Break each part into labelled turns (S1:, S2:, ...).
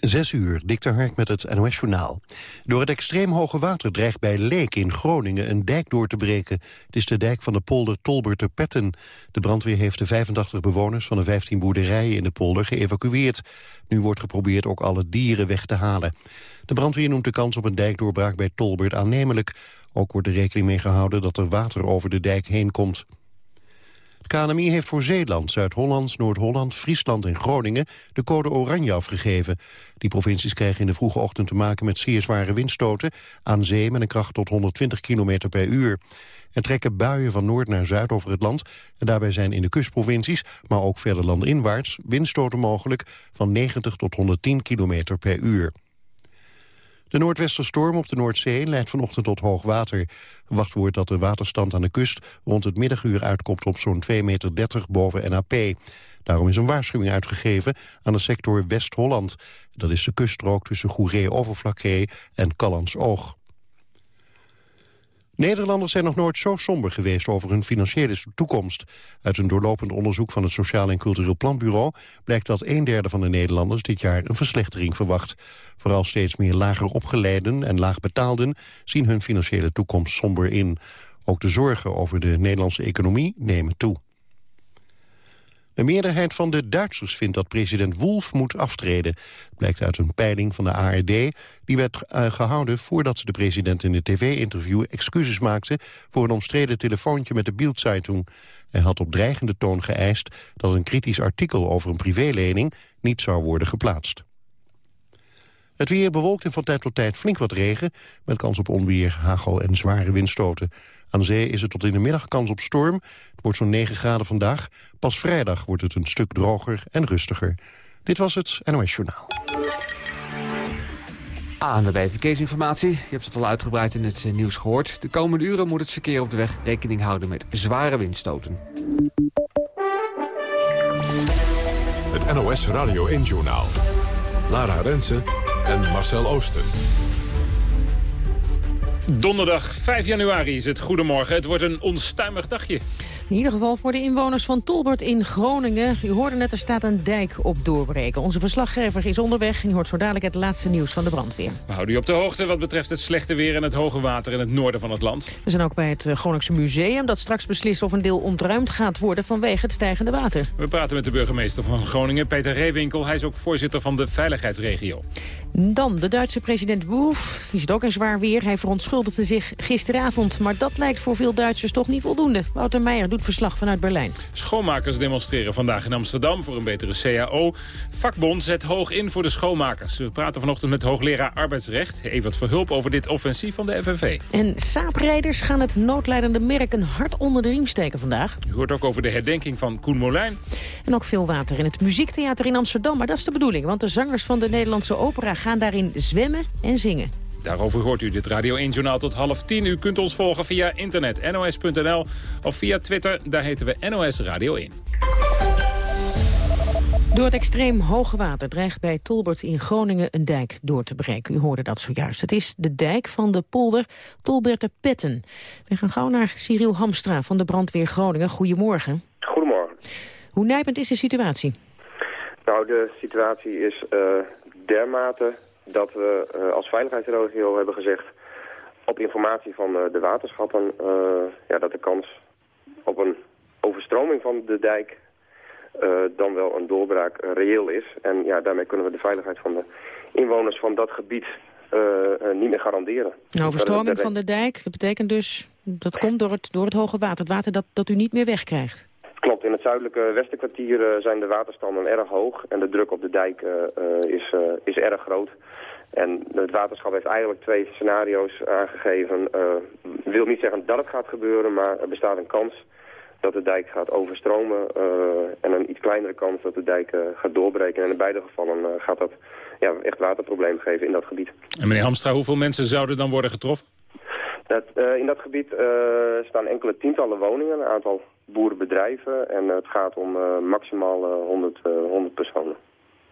S1: Zes uur, Dick Hark met het NOS-journaal. Door het extreem hoge water dreigt bij Leek in Groningen een dijk door te breken. Het is de dijk van de polder Tolbert Petten. De brandweer heeft de 85 bewoners van de 15 boerderijen in de polder geëvacueerd. Nu wordt geprobeerd ook alle dieren weg te halen. De brandweer noemt de kans op een dijkdoorbraak bij Tolbert aannemelijk. Ook wordt er rekening mee gehouden dat er water over de dijk heen komt. KNMI heeft voor Zeeland, Zuid-Holland, Noord-Holland, Friesland en Groningen de code oranje afgegeven. Die provincies krijgen in de vroege ochtend te maken met zeer zware windstoten aan zee met een kracht tot 120 km per uur. Er trekken buien van noord naar zuid over het land en daarbij zijn in de kustprovincies, maar ook verder landinwaarts, windstoten mogelijk van 90 tot 110 km per uur. De noordwesterstorm op de Noordzee leidt vanochtend tot hoog water. Verwacht wordt dat de waterstand aan de kust rond het middaguur uitkomt op zo'n 2,30 meter boven NAP. Daarom is een waarschuwing uitgegeven aan de sector West-Holland. Dat is de kuststrook tussen Goeree-Overflakkee en Callans-Oog. Nederlanders zijn nog nooit zo somber geweest over hun financiële toekomst. Uit een doorlopend onderzoek van het Sociaal en Cultureel Planbureau blijkt dat een derde van de Nederlanders dit jaar een verslechtering verwacht. Vooral steeds meer lager opgeleiden en laagbetaalden zien hun financiële toekomst somber in. Ook de zorgen over de Nederlandse economie nemen toe. Een meerderheid van de Duitsers vindt dat president Wolf moet aftreden. Blijkt uit een peiling van de ARD. Die werd uh, gehouden voordat de president in een tv-interview excuses maakte... voor een omstreden telefoontje met de Bild-Zeitung. Hij had op dreigende toon geëist dat een kritisch artikel over een privélening... niet zou worden geplaatst. Het weer bewolkt en van tijd tot tijd flink wat regen... met kans op onweer, hagel en zware windstoten. Aan zee is het tot in de middag kans op storm. Het wordt zo'n 9 graden vandaag. Pas vrijdag wordt het een stuk droger en rustiger. Dit was het NOS Journaal.
S2: ANWB Verkeersinformatie. Je hebt het al uitgebreid in het eh, nieuws gehoord. De komende uren moet het verkeer op de weg rekening houden met zware windstoten.
S3: Het NOS Radio 1 Journaal. Lara Rensen en Marcel Ooster.
S4: Donderdag 5 januari is het. Goedemorgen. Het wordt een onstuimig dagje.
S5: In ieder geval voor de inwoners van Tolbert in Groningen. U hoorde net, er staat een dijk op doorbreken. Onze verslaggever is onderweg en u hoort zo dadelijk het laatste nieuws van de brandweer.
S4: We houden u op de hoogte wat betreft het slechte weer en het hoge water in het noorden van het land.
S5: We zijn ook bij het eh, Groningse Museum dat straks beslist of een deel ontruimd gaat worden vanwege het stijgende water.
S4: We praten met de burgemeester van Groningen, Peter Reewinkel. Hij is ook voorzitter van de veiligheidsregio.
S5: Dan de Duitse president Wolf. Die zit ook in zwaar weer. Hij verontschuldigde zich gisteravond. Maar dat lijkt voor veel Duitsers toch niet voldoende. Wouter Meijer doet verslag vanuit Berlijn.
S4: Schoonmakers demonstreren vandaag in Amsterdam voor een betere CAO. Vakbond zet hoog in voor de schoonmakers. We praten vanochtend met hoogleraar arbeidsrecht. Evert Verhulp over dit offensief van de FNV.
S5: En saaprijders gaan het noodlijdende merk een hart onder de riem steken vandaag.
S4: U hoort ook over de herdenking van Koen Molijn.
S5: En ook veel water in het Muziektheater in Amsterdam. Maar dat is de bedoeling, want de zangers van de Nederlandse opera gaan daarin zwemmen en zingen.
S4: Daarover hoort u dit Radio 1-journaal tot half tien. U kunt ons volgen via internet nos.nl of via Twitter. Daar heten we NOS Radio 1.
S5: Door het extreem hoge water dreigt bij Tolbert in Groningen een dijk door te breken. U hoorde dat zojuist. Het is de dijk van de polder Tolberterpetten. We gaan gauw naar Cyril Hamstra van de brandweer Groningen. Goedemorgen.
S6: Goedemorgen.
S5: Hoe nijpend is de situatie?
S6: Nou, de situatie is uh, dermate dat we uh, als veiligheidsregio hebben gezegd... op informatie van uh, de waterschappen ja, dat de kans op een overstroming van de dijk... dan wel een doorbraak reëel is. En ja, daarmee kunnen we de veiligheid van de inwoners van dat gebied niet meer garanderen.
S5: Een overstroming van de dijk, dat betekent dus... dat komt door het, door het hoge water, het water dat, dat u niet meer wegkrijgt?
S6: Het zuidelijke Westenkwartier uh, zijn de waterstanden erg hoog en de druk op de dijk uh, is, is erg groot. En het waterschap heeft eigenlijk twee scenario's aangegeven. Ik wil niet zeggen dat het gaat gebeuren, maar er bestaat een kans dat de dijk gaat overstromen en een iets kleinere kans dat de dijk gaat doorbreken. En in beide gevallen gaat dat ja, echt waterprobleem geven in dat gebied.
S4: En meneer Hamstra, hoeveel mensen zouden dan worden getroffen?
S6: Dat, in dat gebied staan enkele tientallen woningen, een aantal boerenbedrijven. En het gaat om uh, maximaal 100, uh, 100 personen.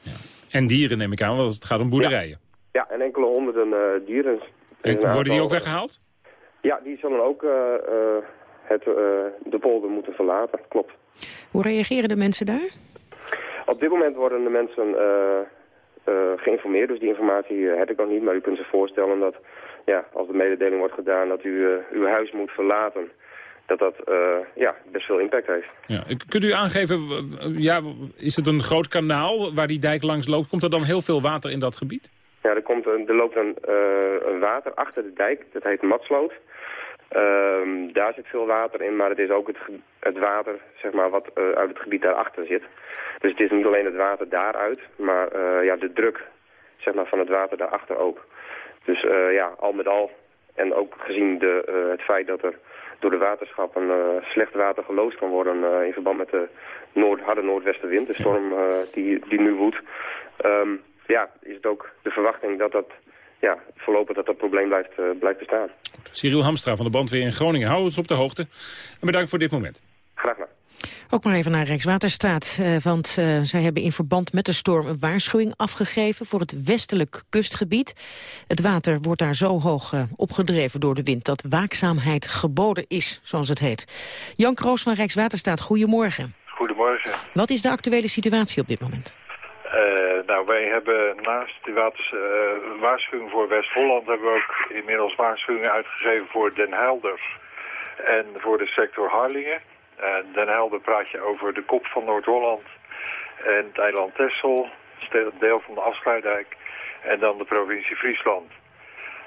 S4: Ja. En dieren neem ik aan, want het gaat om boerderijen.
S6: Ja, ja en enkele honderden uh, dieren.
S4: En worden die ook weggehaald?
S6: Ja, die zullen ook het, de polder moeten verlaten, klopt.
S5: Hoe reageren de mensen daar?
S6: Op dit moment worden de mensen geïnformeerd, dus die informatie heb ik nog niet. Maar u kunt zich voorstellen dat ja, als de mededeling wordt gedaan dat u uw huis moet verlaten dat dat ja, best veel impact heeft.
S4: Ja. Kunt u aangeven, ja, is het een groot kanaal waar die dijk langs loopt? Komt er dan heel veel water in dat gebied?
S6: Ja, er, komt een, er loopt een, een water achter de dijk, dat heet Matsloot. Um, daar zit veel water in, maar het is ook het, het water zeg maar, wat uh, uit het gebied daarachter zit. Dus het is niet alleen het water daaruit, maar ja, de druk zeg maar, van het water daarachter ook. Dus ja, al met al, en ook gezien de, het feit dat er door de waterschappen slecht water geloosd kan worden in verband met de noord, harde noordwestenwind, de storm die, die nu woedt, um, ja, is het ook de verwachting dat dat ja, voorlopig dat dat probleem blijft, uh, blijft bestaan.
S4: Cyril Hamstra van de brandweer in Groningen, hou ons op de hoogte. En bedankt voor dit moment.
S5: Ook maar even naar Rijkswaterstaat, uh, want uh, zij hebben in verband met de storm een waarschuwing afgegeven voor het westelijk kustgebied. Het water wordt daar zo hoog uh, opgedreven door de wind dat waakzaamheid geboden is, zoals het heet. Jan Kroos van Rijkswaterstaat, goedemorgen.
S7: Goedemorgen.
S5: Wat is de actuele situatie op dit moment?
S7: Uh, nou, wij hebben naast de waters, uh, waarschuwing voor West-Holland... hebben we ook inmiddels waarschuwingen uitgegeven voor Den Helder en voor de sector Harlingen. Uh, Den Helder praat je over de kop van Noord-Holland en het eiland Texel, deel van de afsluitdijk... en dan de provincie Friesland.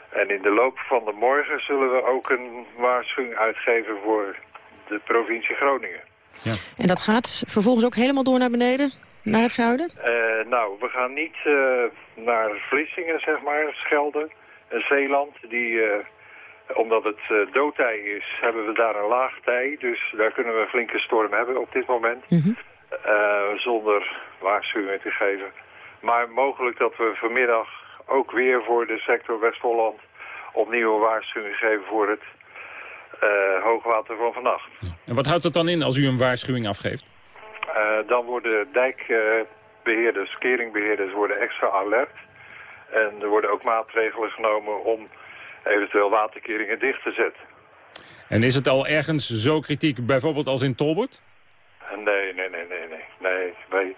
S7: En in de loop van de morgen zullen we ook een waarschuwing uitgeven voor de provincie Groningen.
S5: Ja. En dat gaat vervolgens ook helemaal door naar beneden? Naar het zuiden?
S7: Uh, nou, we gaan niet uh, naar Vlissingen, zeg maar, Schelden, uh, Zeeland. Die, omdat het doodtij is, hebben we daar een laag tij. Dus daar kunnen we een flinke storm hebben op dit moment. Mm -hmm. zonder waarschuwing te geven. Maar mogelijk dat we vanmiddag ook weer voor de sector West-Holland opnieuw een waarschuwing geven voor het hoogwater van vannacht.
S4: En wat houdt dat dan in als u een waarschuwing afgeeft?
S7: Uh, dan worden dijkbeheerders, keringbeheerders worden extra alert. En er worden ook maatregelen genomen om eventueel waterkeringen dicht te zetten.
S4: En is het al ergens zo kritiek, bijvoorbeeld als in Tolbert?
S7: Nee, nee, nee, nee, nee. nee wij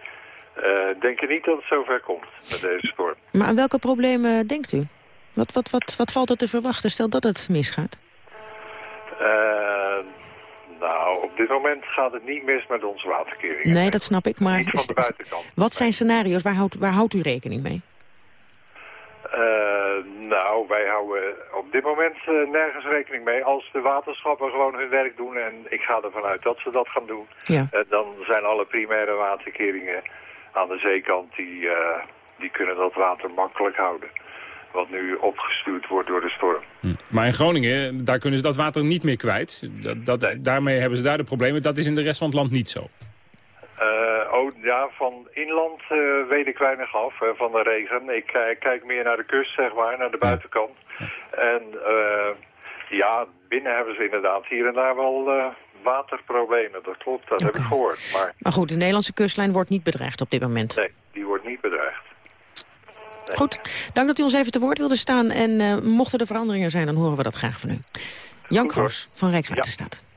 S7: uh, denken niet dat het zover komt met deze storm.
S5: Maar aan welke problemen denkt u? Wat, wat, wat, wat valt er te verwachten, stel dat het misgaat?
S7: Uh, nou, op dit moment gaat het niet mis met onze waterkering.
S5: Nee, dat snap ik, maar...
S7: Niet van de buitenkant.
S5: Wat zijn scenario's? Waar houdt, waar houdt u rekening mee?
S7: Uh, nou, wij houden op dit moment uh, nergens rekening mee. Als de waterschappen gewoon hun werk doen, en ik ga ervan uit dat ze dat gaan doen...
S5: Ja.
S7: Uh, dan zijn alle primaire waterkeringen aan de zeekant, die, die kunnen dat water makkelijk houden wat nu opgestuurd wordt door de storm.
S4: Hm. Maar in Groningen, daar kunnen ze dat water niet meer kwijt. Dat, dat, nee. Daarmee hebben ze daar de problemen. Dat is in de rest van het land niet zo.
S7: Uh, oh, ja, van inland uh, weet ik weinig af, hè, van de regen. Ik kijk meer naar de kust, zeg maar, naar de buitenkant. Ja. En ja, binnen hebben ze inderdaad hier en daar wel waterproblemen. Dat klopt, dat okay. heb ik gehoord. Maar...
S5: maar goed, de Nederlandse kustlijn wordt niet bedreigd op dit moment.
S7: Nee, die wordt niet bedreigd.
S5: Nee. Goed, dank dat u ons even te woord wilde staan. En mochten er veranderingen zijn, dan horen we dat graag van u. Jan Kroos van Rijkswaterstaat.
S7: Ja.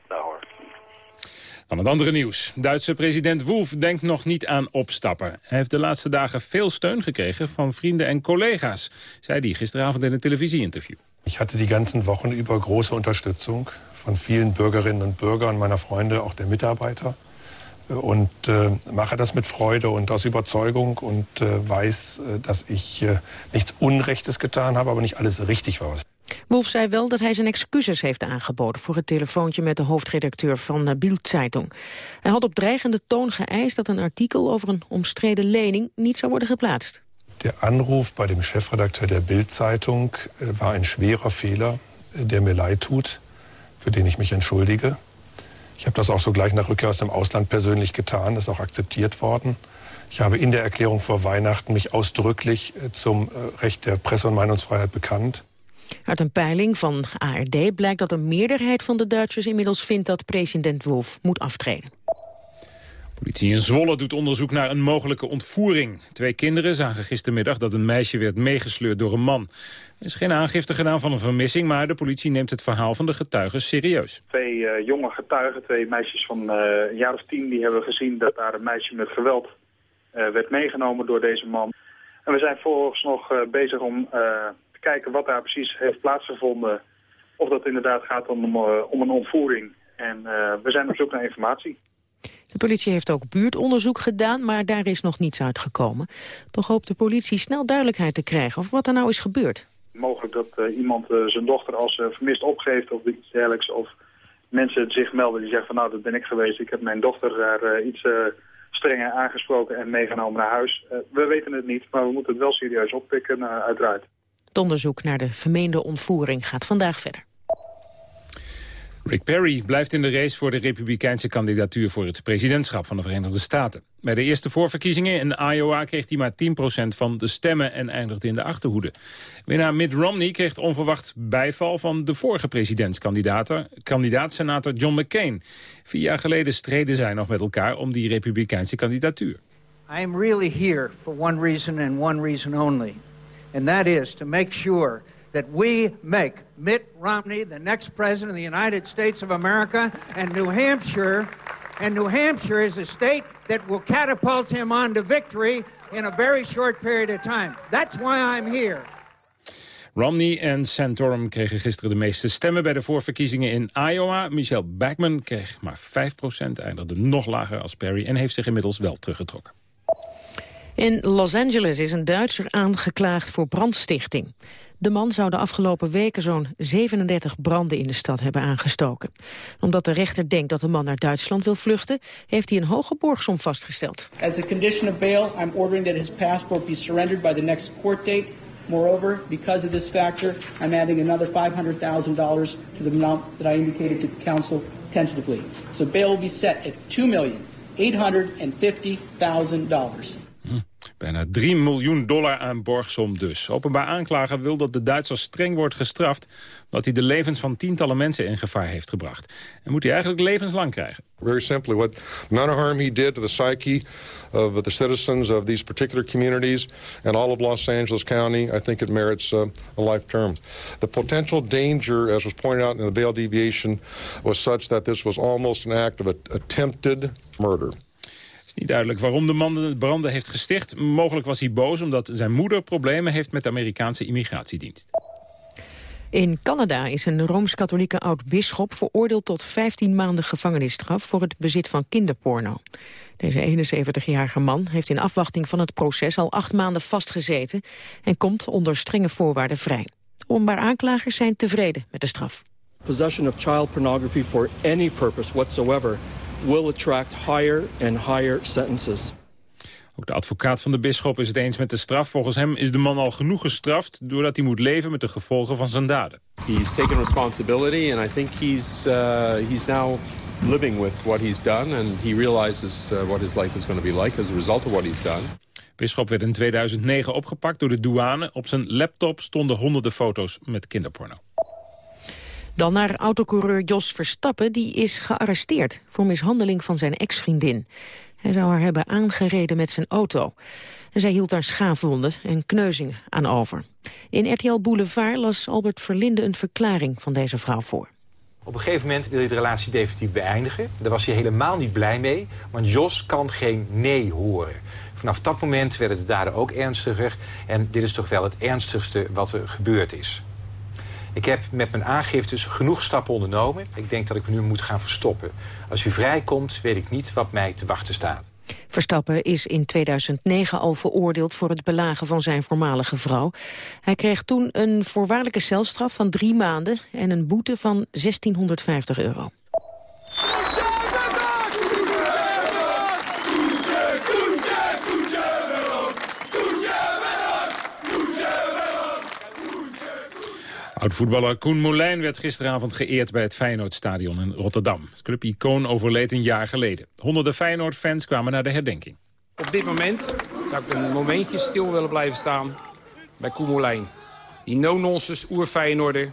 S4: Van het andere nieuws. Duitse president Wolf denkt nog niet aan opstappen. Hij heeft de laatste dagen veel steun gekregen van vrienden en collega's, zei hij gisteravond in een televisieinterview.
S8: Ik hatte die ganzen Wochen über große Unterstützung von vielen Bürgerinnen und Bürgern, meiner Freunde, auch der Mitarbeiter. und äh, mache das mit Freude und aus Überzeugung und äh, weiß, äh, dass ich äh, nichts Unrechtes getan habe, aber nicht alles richtig war.
S5: Wolf zei wel dat hij zijn excuses heeft aangeboden voor het telefoontje met de hoofdredacteur van de Bild-Zeitung. Hij had op dreigende toon geëist dat een artikel over een omstreden lening niet zou worden geplaatst.
S8: Der Anruf bei dem Chefredakteur der Bild-Zeitung äh, war ein schwerer Fehler, der mir leid tut, für den ich mich entschuldige. Ich habe das auch so gleich nach Rückkehr aus dem Ausland persönlich getan, ist auch akzeptiert worden. Ich habe in der Erklärung vor Weihnachten mich ausdrücklich zum Recht der Presse- und Meinungsfreiheit bekannt.
S5: Uit een peiling van ARD blijkt dat een meerderheid van de Duitsers inmiddels vindt dat president Wolf moet aftreden.
S4: Politie in Zwolle doet onderzoek naar een mogelijke ontvoering. Twee kinderen zagen gistermiddag dat een meisje werd meegesleurd door een man. Er is geen aangifte gedaan van een vermissing, maar de politie neemt het verhaal van de getuigen serieus.
S9: Twee uh, jonge getuigen, twee meisjes van uh, een jaar of tien, die hebben gezien dat daar een meisje met geweld uh, werd meegenomen door deze man. En we zijn vervolgens nog bezig om kijken wat daar precies heeft plaatsgevonden. Of dat inderdaad gaat om, om een ontvoering. En we zijn op zoek naar informatie.
S5: De politie heeft ook buurtonderzoek gedaan, maar daar is nog niets uitgekomen. Toch hoopt de politie snel duidelijkheid te krijgen of wat er nou is gebeurd.
S9: Mogelijk dat uh, iemand uh, zijn dochter als uh, vermist opgeeft of iets dergelijks. Of mensen zich melden die zeggen van nou dat ben ik geweest. Ik heb mijn dochter daar iets strenger aangesproken en meegenomen naar huis. we weten het niet, maar we moeten het wel serieus oppikken uiteraard.
S5: Het onderzoek naar de vermeende ontvoering gaat vandaag verder.
S4: Rick Perry blijft in de race voor de republikeinse kandidatuur voor het presidentschap van de Verenigde Staten. Bij de eerste voorverkiezingen in Iowa kreeg hij maar 10% van de stemmen en eindigde in de achterhoede. Winnaar Mitt Romney kreeg onverwacht bijval van de vorige presidentskandidaat, senator John McCain. Vier jaar geleden streden zij nog met elkaar om die republikeinse kandidatuur.
S10: I am really here for one reason and one reason only. And that is to make sure that we make Mitt Romney the next president of the United States of America and New Hampshire and New Hampshire is a state that will catapult him on to victory in a very short period of time. That's why I'm here.
S4: Romney en Santorum kregen gisteren de meeste stemmen bij de voorverkiezingen in Iowa. Michelle Bachmann kreeg maar 5%, eindigde nog lager als Perry... en heeft zich inmiddels wel teruggetrokken.
S5: In Los Angeles is een Duitser aangeklaagd voor brandstichting. De man zou de afgelopen weken zo'n 37 branden in de stad hebben aangestoken. Omdat de rechter denkt dat de man naar Duitsland wil vluchten, heeft hij een hoge borgsom vastgesteld.
S11: As a condition of bail, I'm ordering that his passport be surrendered by the next court date. Moreover, because of this factor, I'm adding another $500,000 to the amount that I indicated to the council tentatively. So bail will be set at $2,850,000.
S4: Bijna 3 miljoen dollar aan borgsom dus. Openbaar aanklager wil dat de Duitser streng wordt gestraft... omdat hij de levens van tientallen mensen in gevaar heeft gebracht. En moet hij eigenlijk levenslang krijgen.
S12: Very simply, what amount of harm he did to the psyche of the citizens of these particular communities... and all of Los Angeles County, I think it merits uh, a life term. The potential danger, as was pointed out in the bail deviation... was such that this was almost an act of attempted murder.
S4: Niet duidelijk waarom de man de branden heeft gesticht. Mogelijk was hij boos omdat zijn moeder problemen heeft met de Amerikaanse immigratiedienst.
S5: In Canada is een Rooms-Katholieke oud-bisschop veroordeeld tot 15 maanden gevangenisstraf voor het bezit van kinderporno. Deze 71-jarige man heeft in afwachting van het proces al acht maanden vastgezeten en komt onder strenge voorwaarden vrij. Openbaar aanklagers zijn tevreden met de straf.
S13: Possession of child pornography for any purpose whatsoever will attract higher and higher sentences.
S4: Ook de advocaat van de bisschop is het eens met de straf. Volgens hem is de man al genoeg gestraft... doordat hij moet leven met de gevolgen van zijn daden.
S14: He's taken responsibility and I think he's, uh, he's now living with what he's done... and he realizes uh, what his life is going to be like as a result of what he's done.
S4: Bisschop werd in 2009 opgepakt door de douane. Op zijn laptop stonden honderden foto's met kinderporno.
S5: Dan naar autocoureur Jos Verstappen, die is gearresteerd... voor mishandeling van zijn ex-vriendin. Hij zou haar hebben aangereden met zijn auto. En zij hield daar schaafwonden en kneuzingen aan over. In RTL Boulevard las Albert Verlinde een verklaring van deze vrouw voor.
S15: Op een gegeven moment wil je de relatie definitief beëindigen. Daar was hij helemaal niet blij mee, want Jos kan geen nee horen. Vanaf dat moment werden de daden ook ernstiger. En dit is toch wel het ernstigste wat er gebeurd is. Ik heb met mijn aangiftes genoeg stappen ondernomen. Ik denk dat ik me nu moet gaan verstoppen. Als u vrijkomt, weet ik niet wat mij te wachten staat.
S5: Verstappen is in 2009 al veroordeeld voor het belagen van zijn voormalige vrouw. Hij kreeg toen een voorwaardelijke celstraf van drie maanden... en een boete van 1650 euro.
S4: Oud-voetballer Koen Moulijn werd gisteravond geëerd bij het Feyenoordstadion in Rotterdam. Het club-icoon overleed een jaar geleden. Honderden Feyenoord-fans kwamen naar de herdenking.
S16: Op dit moment zou ik een momentje stil willen blijven staan bij Koen Moulijn. Die no-nonsense oer-Feyenoorder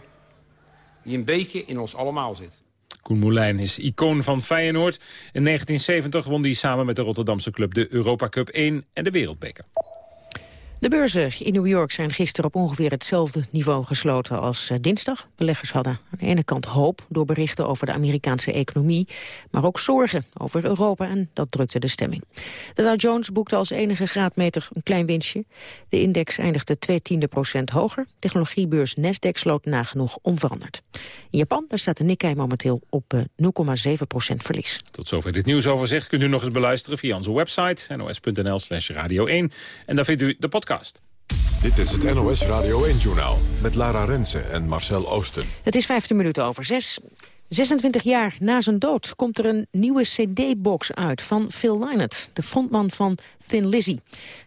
S16: die een beetje in ons allemaal zit.
S4: Koen Moulijn is icoon van Feyenoord. In 1970 won hij samen met de Rotterdamse club de Europa Cup 1 en de Wereldbeker.
S5: De beurzen in New York zijn gisteren op ongeveer hetzelfde niveau gesloten als eh, dinsdag. Beleggers hadden aan de ene kant hoop door berichten over de Amerikaanse economie, maar ook zorgen over Europa en dat drukte de stemming. De Dow Jones boekte als enige graadmeter een klein winstje. De index eindigde twee tiende procent hoger. Technologiebeurs Nasdaq sloot nagenoeg onveranderd. In Japan daar staat de Nikkei momenteel op 0,7 eh, procent verlies.
S4: Tot zover dit nieuwsoverzicht kunt u nog eens beluisteren via onze website nos.nl slash radio 1. En daar vindt u de podcast
S3: dit is het NOS Radio 1-journaal met Lara Rensen en Marcel Oosten.
S5: Het is 15 minuten over 6. 26 jaar na zijn dood komt er een nieuwe cd-box uit van Phil Lynott, de frontman van Thin Lizzy.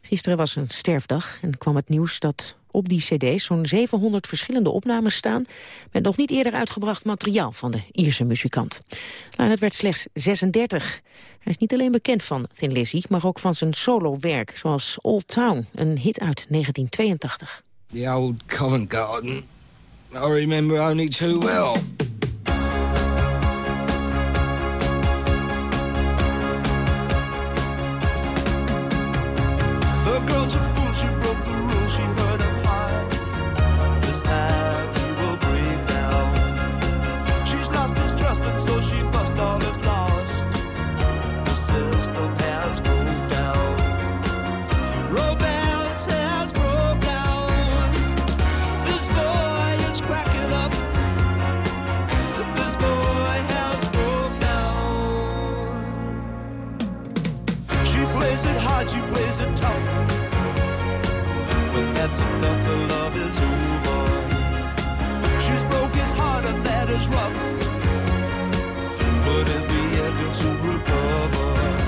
S5: Gisteren was een sterfdag en kwam het nieuws dat op die cd zo'n 700 verschillende opnames staan... met nog niet eerder uitgebracht materiaal van de Ierse muzikant. Lynott werd slechts 36. Hij is niet alleen bekend van Thin Lizzy, maar ook van zijn solo-werk... zoals Old Town, een hit uit 1982.
S17: The old Covent Garden, I remember only too well.
S18: all is lost. The system has broke down. Romance has broke down. This boy is cracking up. This boy has broke down. She plays it hard, she plays it tough. But that's enough, the love is over. She's broke, and that is rough. wouldn't be able to recover.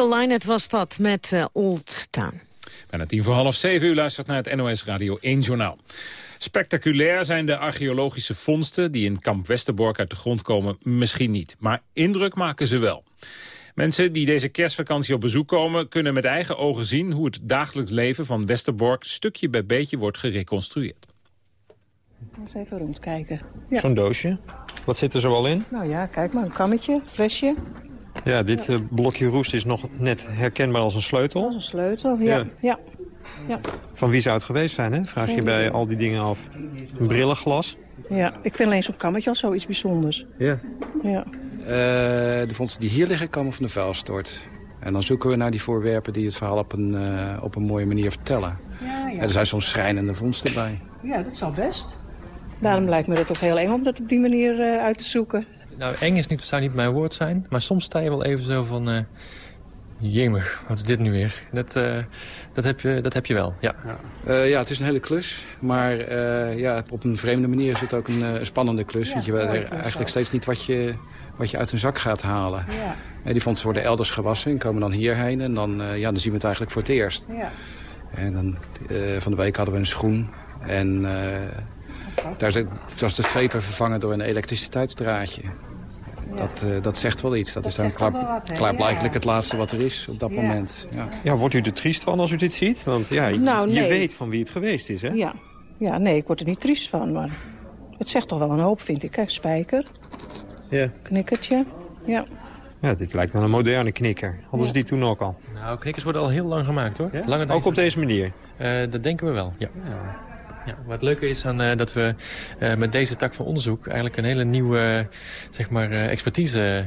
S5: Phil was dat met uh, Old Town.
S4: Bijna tien voor half zeven, u luistert naar het NOS Radio 1 Journaal. Spectaculair zijn de archeologische vondsten die in kamp Westerbork uit de grond komen misschien niet. Maar indruk maken ze wel. Mensen die deze kerstvakantie op bezoek komen... kunnen met eigen ogen zien hoe het dagelijks leven van Westerbork... stukje bij beetje wordt gereconstrueerd.
S19: Eens even rondkijken.
S20: Ja. Zo'n doosje. Wat zit er zo al in?
S19: Nou ja, kijk maar, een kammetje, flesje,
S20: ja, dit eh, blokje roest is nog net herkenbaar als een sleutel.
S19: Als een sleutel, ja. ja. Ja.
S20: Van wie zou het geweest zijn, hè? Vraag je bij al die dingen af. Een brillenglas?
S19: ja, ik vind alleen zo'n kammetje al zoiets bijzonders.
S20: Ja.
S19: Ja.
S21: Eh, de vondsten die hier liggen komen van de vuilstort. En dan zoeken we naar die voorwerpen die het verhaal op een, eh, op een mooie manier vertellen.
S19: Ja, ja.
S21: Er zijn soms schrijnende vondsten bij.
S19: ja, dat zal best. Daarom lijkt me dat ook heel eng om dat op die manier eh, uit te zoeken.
S22: Nou, eng is niet, zou niet mijn woord zijn. Maar soms sta je wel even zo van... eh jemig, wat is dit nu weer? Dat, eh, dat, heb, je, dat heb je wel, ja.
S21: Eh, ja, het is een hele klus. Maar eh, ja, op een vreemde manier is het ook een spannende klus. want je weet eigenlijk steeds niet wat je, wat je uit een zak gaat halen.
S19: Ja.
S21: Die vondsten worden elders gewassen en komen dan hierheen. En dan, eh, ja, dan zien we het eigenlijk voor het eerst.
S19: Ja.
S21: En dan, eh, van de week hadden we een schoen. En eh, daar is- was de veter vervangen door een elektriciteitsdraadje. Dat, eh, dat zegt wel iets. Dat, is dan klaar,
S19: wat, hè?
S21: klaarblijkelijk
S19: Ja.
S21: het laatste wat er is op dat
S19: Ja.
S21: moment. Ja.
S20: Ja, wordt u er triest van als u dit ziet? Want ja, je-
S19: Nou,
S20: je weet van wie het geweest is, hè?
S19: Ja. ja, nee, ik word er niet triest van, maar het zegt toch wel een hoop, vind ik. Kijk, spijker,
S20: Ja.
S19: knikkertje. Ja.
S20: Ja, dit lijkt wel een moderne knikker. Hadden ze die toen ook al?
S22: Nou, knikkers worden al heel lang gemaakt, hoor.
S20: Ja?
S22: Langer dan
S20: Ook op deze manier?
S22: Eh, dat denken we wel, ja. Ja, wat het leuke is aan, eh, dat we eh, met deze tak van onderzoek... eigenlijk een hele nieuwe zeg maar, eh, expertise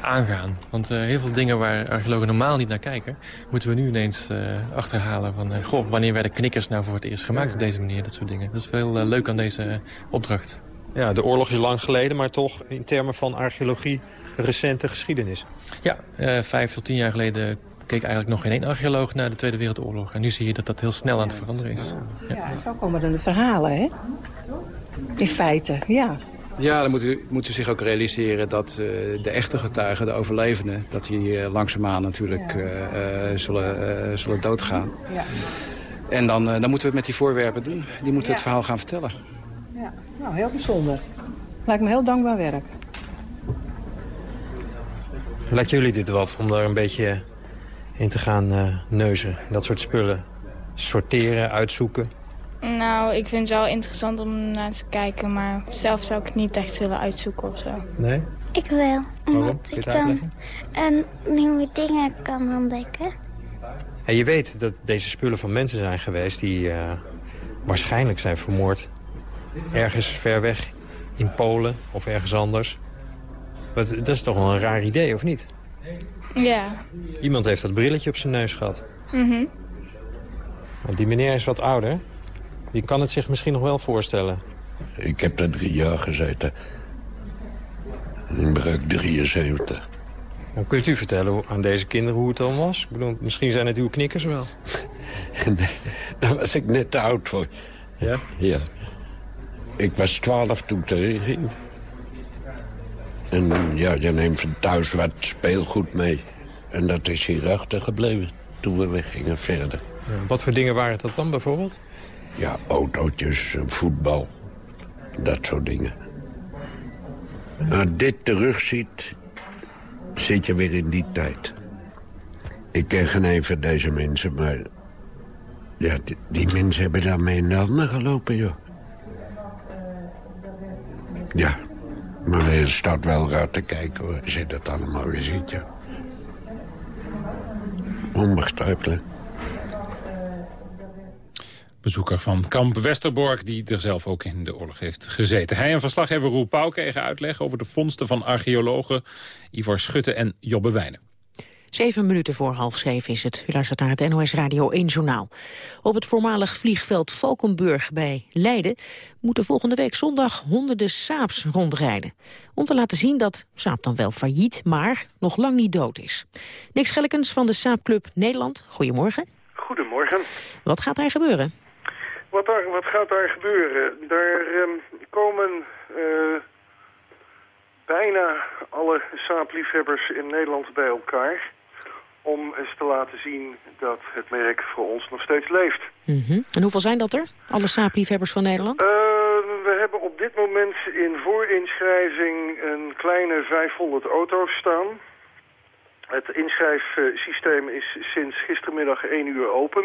S22: aangaan. Want heel veel dingen waar archeologen normaal niet naar kijken... moeten we nu ineens achterhalen van... goh, wanneer werden knikkers nou voor het eerst gemaakt op deze manier? Dat soort dingen. Dat is wel heel leuk aan deze opdracht.
S20: Ja, de oorlog is lang geleden, maar toch in termen van archeologie recente geschiedenis.
S22: Ja, vijf tot tien jaar geleden keek eigenlijk nog geen één archeoloog naar de Tweede Wereldoorlog. En nu zie je dat dat heel snel aan het veranderen is.
S19: ja, zo komen dan de verhalen, hè? In feite, ja.
S21: Ja, dan moet u, moet u zich ook realiseren dat eh, de echte getuigen, de overlevenden... dat die eh, langzaamaan natuurlijk eh, eh, zullen, eh, zullen doodgaan.
S19: Ja.
S21: En dan, dan moeten we het met die voorwerpen doen. Die moeten
S19: Ja.
S21: het verhaal gaan vertellen.
S19: ja. Nou, heel bijzonder. Lijkt me heel dankbaar werk.
S20: Lijkt jullie dit wat, om daar een beetje in te gaan eh, neuzen? Dat soort spullen. Sorteren, uitzoeken.
S23: Nou, ik vind het wel interessant om naar te kijken, maar zelf zou ik het niet echt willen uitzoeken of zo.
S20: Nee?
S24: Ik wel,
S20: Waarom?
S24: omdat ik dan een nieuwe dingen kan ontdekken.
S20: En je weet dat deze spullen van mensen zijn geweest die eh, waarschijnlijk zijn vermoord. Ergens ver weg in Polen of ergens anders. Wat, dat is toch wel een raar idee, of niet?
S23: Ja.
S20: Iemand heeft dat brilletje op zijn neus gehad.
S23: Mhm.
S20: Die meneer is wat ouder. Die kan het zich misschien nog wel voorstellen.
S25: Ik heb daar drie jaar gezeten. In breuk 73.
S20: Dan kunt u vertellen hoe- aan deze kinderen hoe het dan was? Ik bedoel, misschien zijn het uw knikkers wel.
S25: Nee, daar was ik net te oud voor.
S20: Ja?
S25: Ja. Ik was twaalf toen ik erin ging. En ja, je neemt van thuis wat speelgoed mee. En dat is hier achter gebleven toen we weggingen verder.
S20: Ja, wat voor dingen waren dat dan bijvoorbeeld?
S25: Ja, autootjes, voetbal. Dat soort dingen. Als dit terugziet, zit je weer in die tijd. Ik ken geen een van deze mensen, maar... Ja, die, die mensen hebben daarmee in de handen gelopen, joh. Ja, maar je staat wel raar te kijken hoor, als je dat allemaal weer ziet, ja. Onbegrijpelijk.
S4: Bezoeker van kamp Westerbork, die er zelf ook in de oorlog heeft gezeten. Hij en verslaggever Roel Pauw kregen uitleg over de vondsten van archeologen Ivar Schutte en Jobbe Wijnen.
S5: Zeven minuten voor half zeven is het. U luistert naar het NOS Radio 1 Journaal. Op het voormalig vliegveld Valkenburg bij Leiden... moeten volgende week zondag honderden saaps rondrijden. Om te laten zien dat saap dan wel failliet, maar nog lang niet dood is. Nick Schellekens van de Saapclub Nederland, goedemorgen.
S26: Goedemorgen.
S5: Wat gaat daar gebeuren?
S26: Wat, daar, wat gaat daar gebeuren? Daar ehm, komen eh, bijna alle saapliefhebbers in Nederland bij elkaar... om eens te laten zien dat het merk voor ons nog steeds leeft.
S5: Mhm. En hoeveel zijn dat er? Alle saapliefhebbers van Nederland?
S26: Eh, we hebben op dit moment in voorinschrijving een kleine 500 auto's staan. Het inschrijfsysteem is sinds gistermiddag 1 uur open.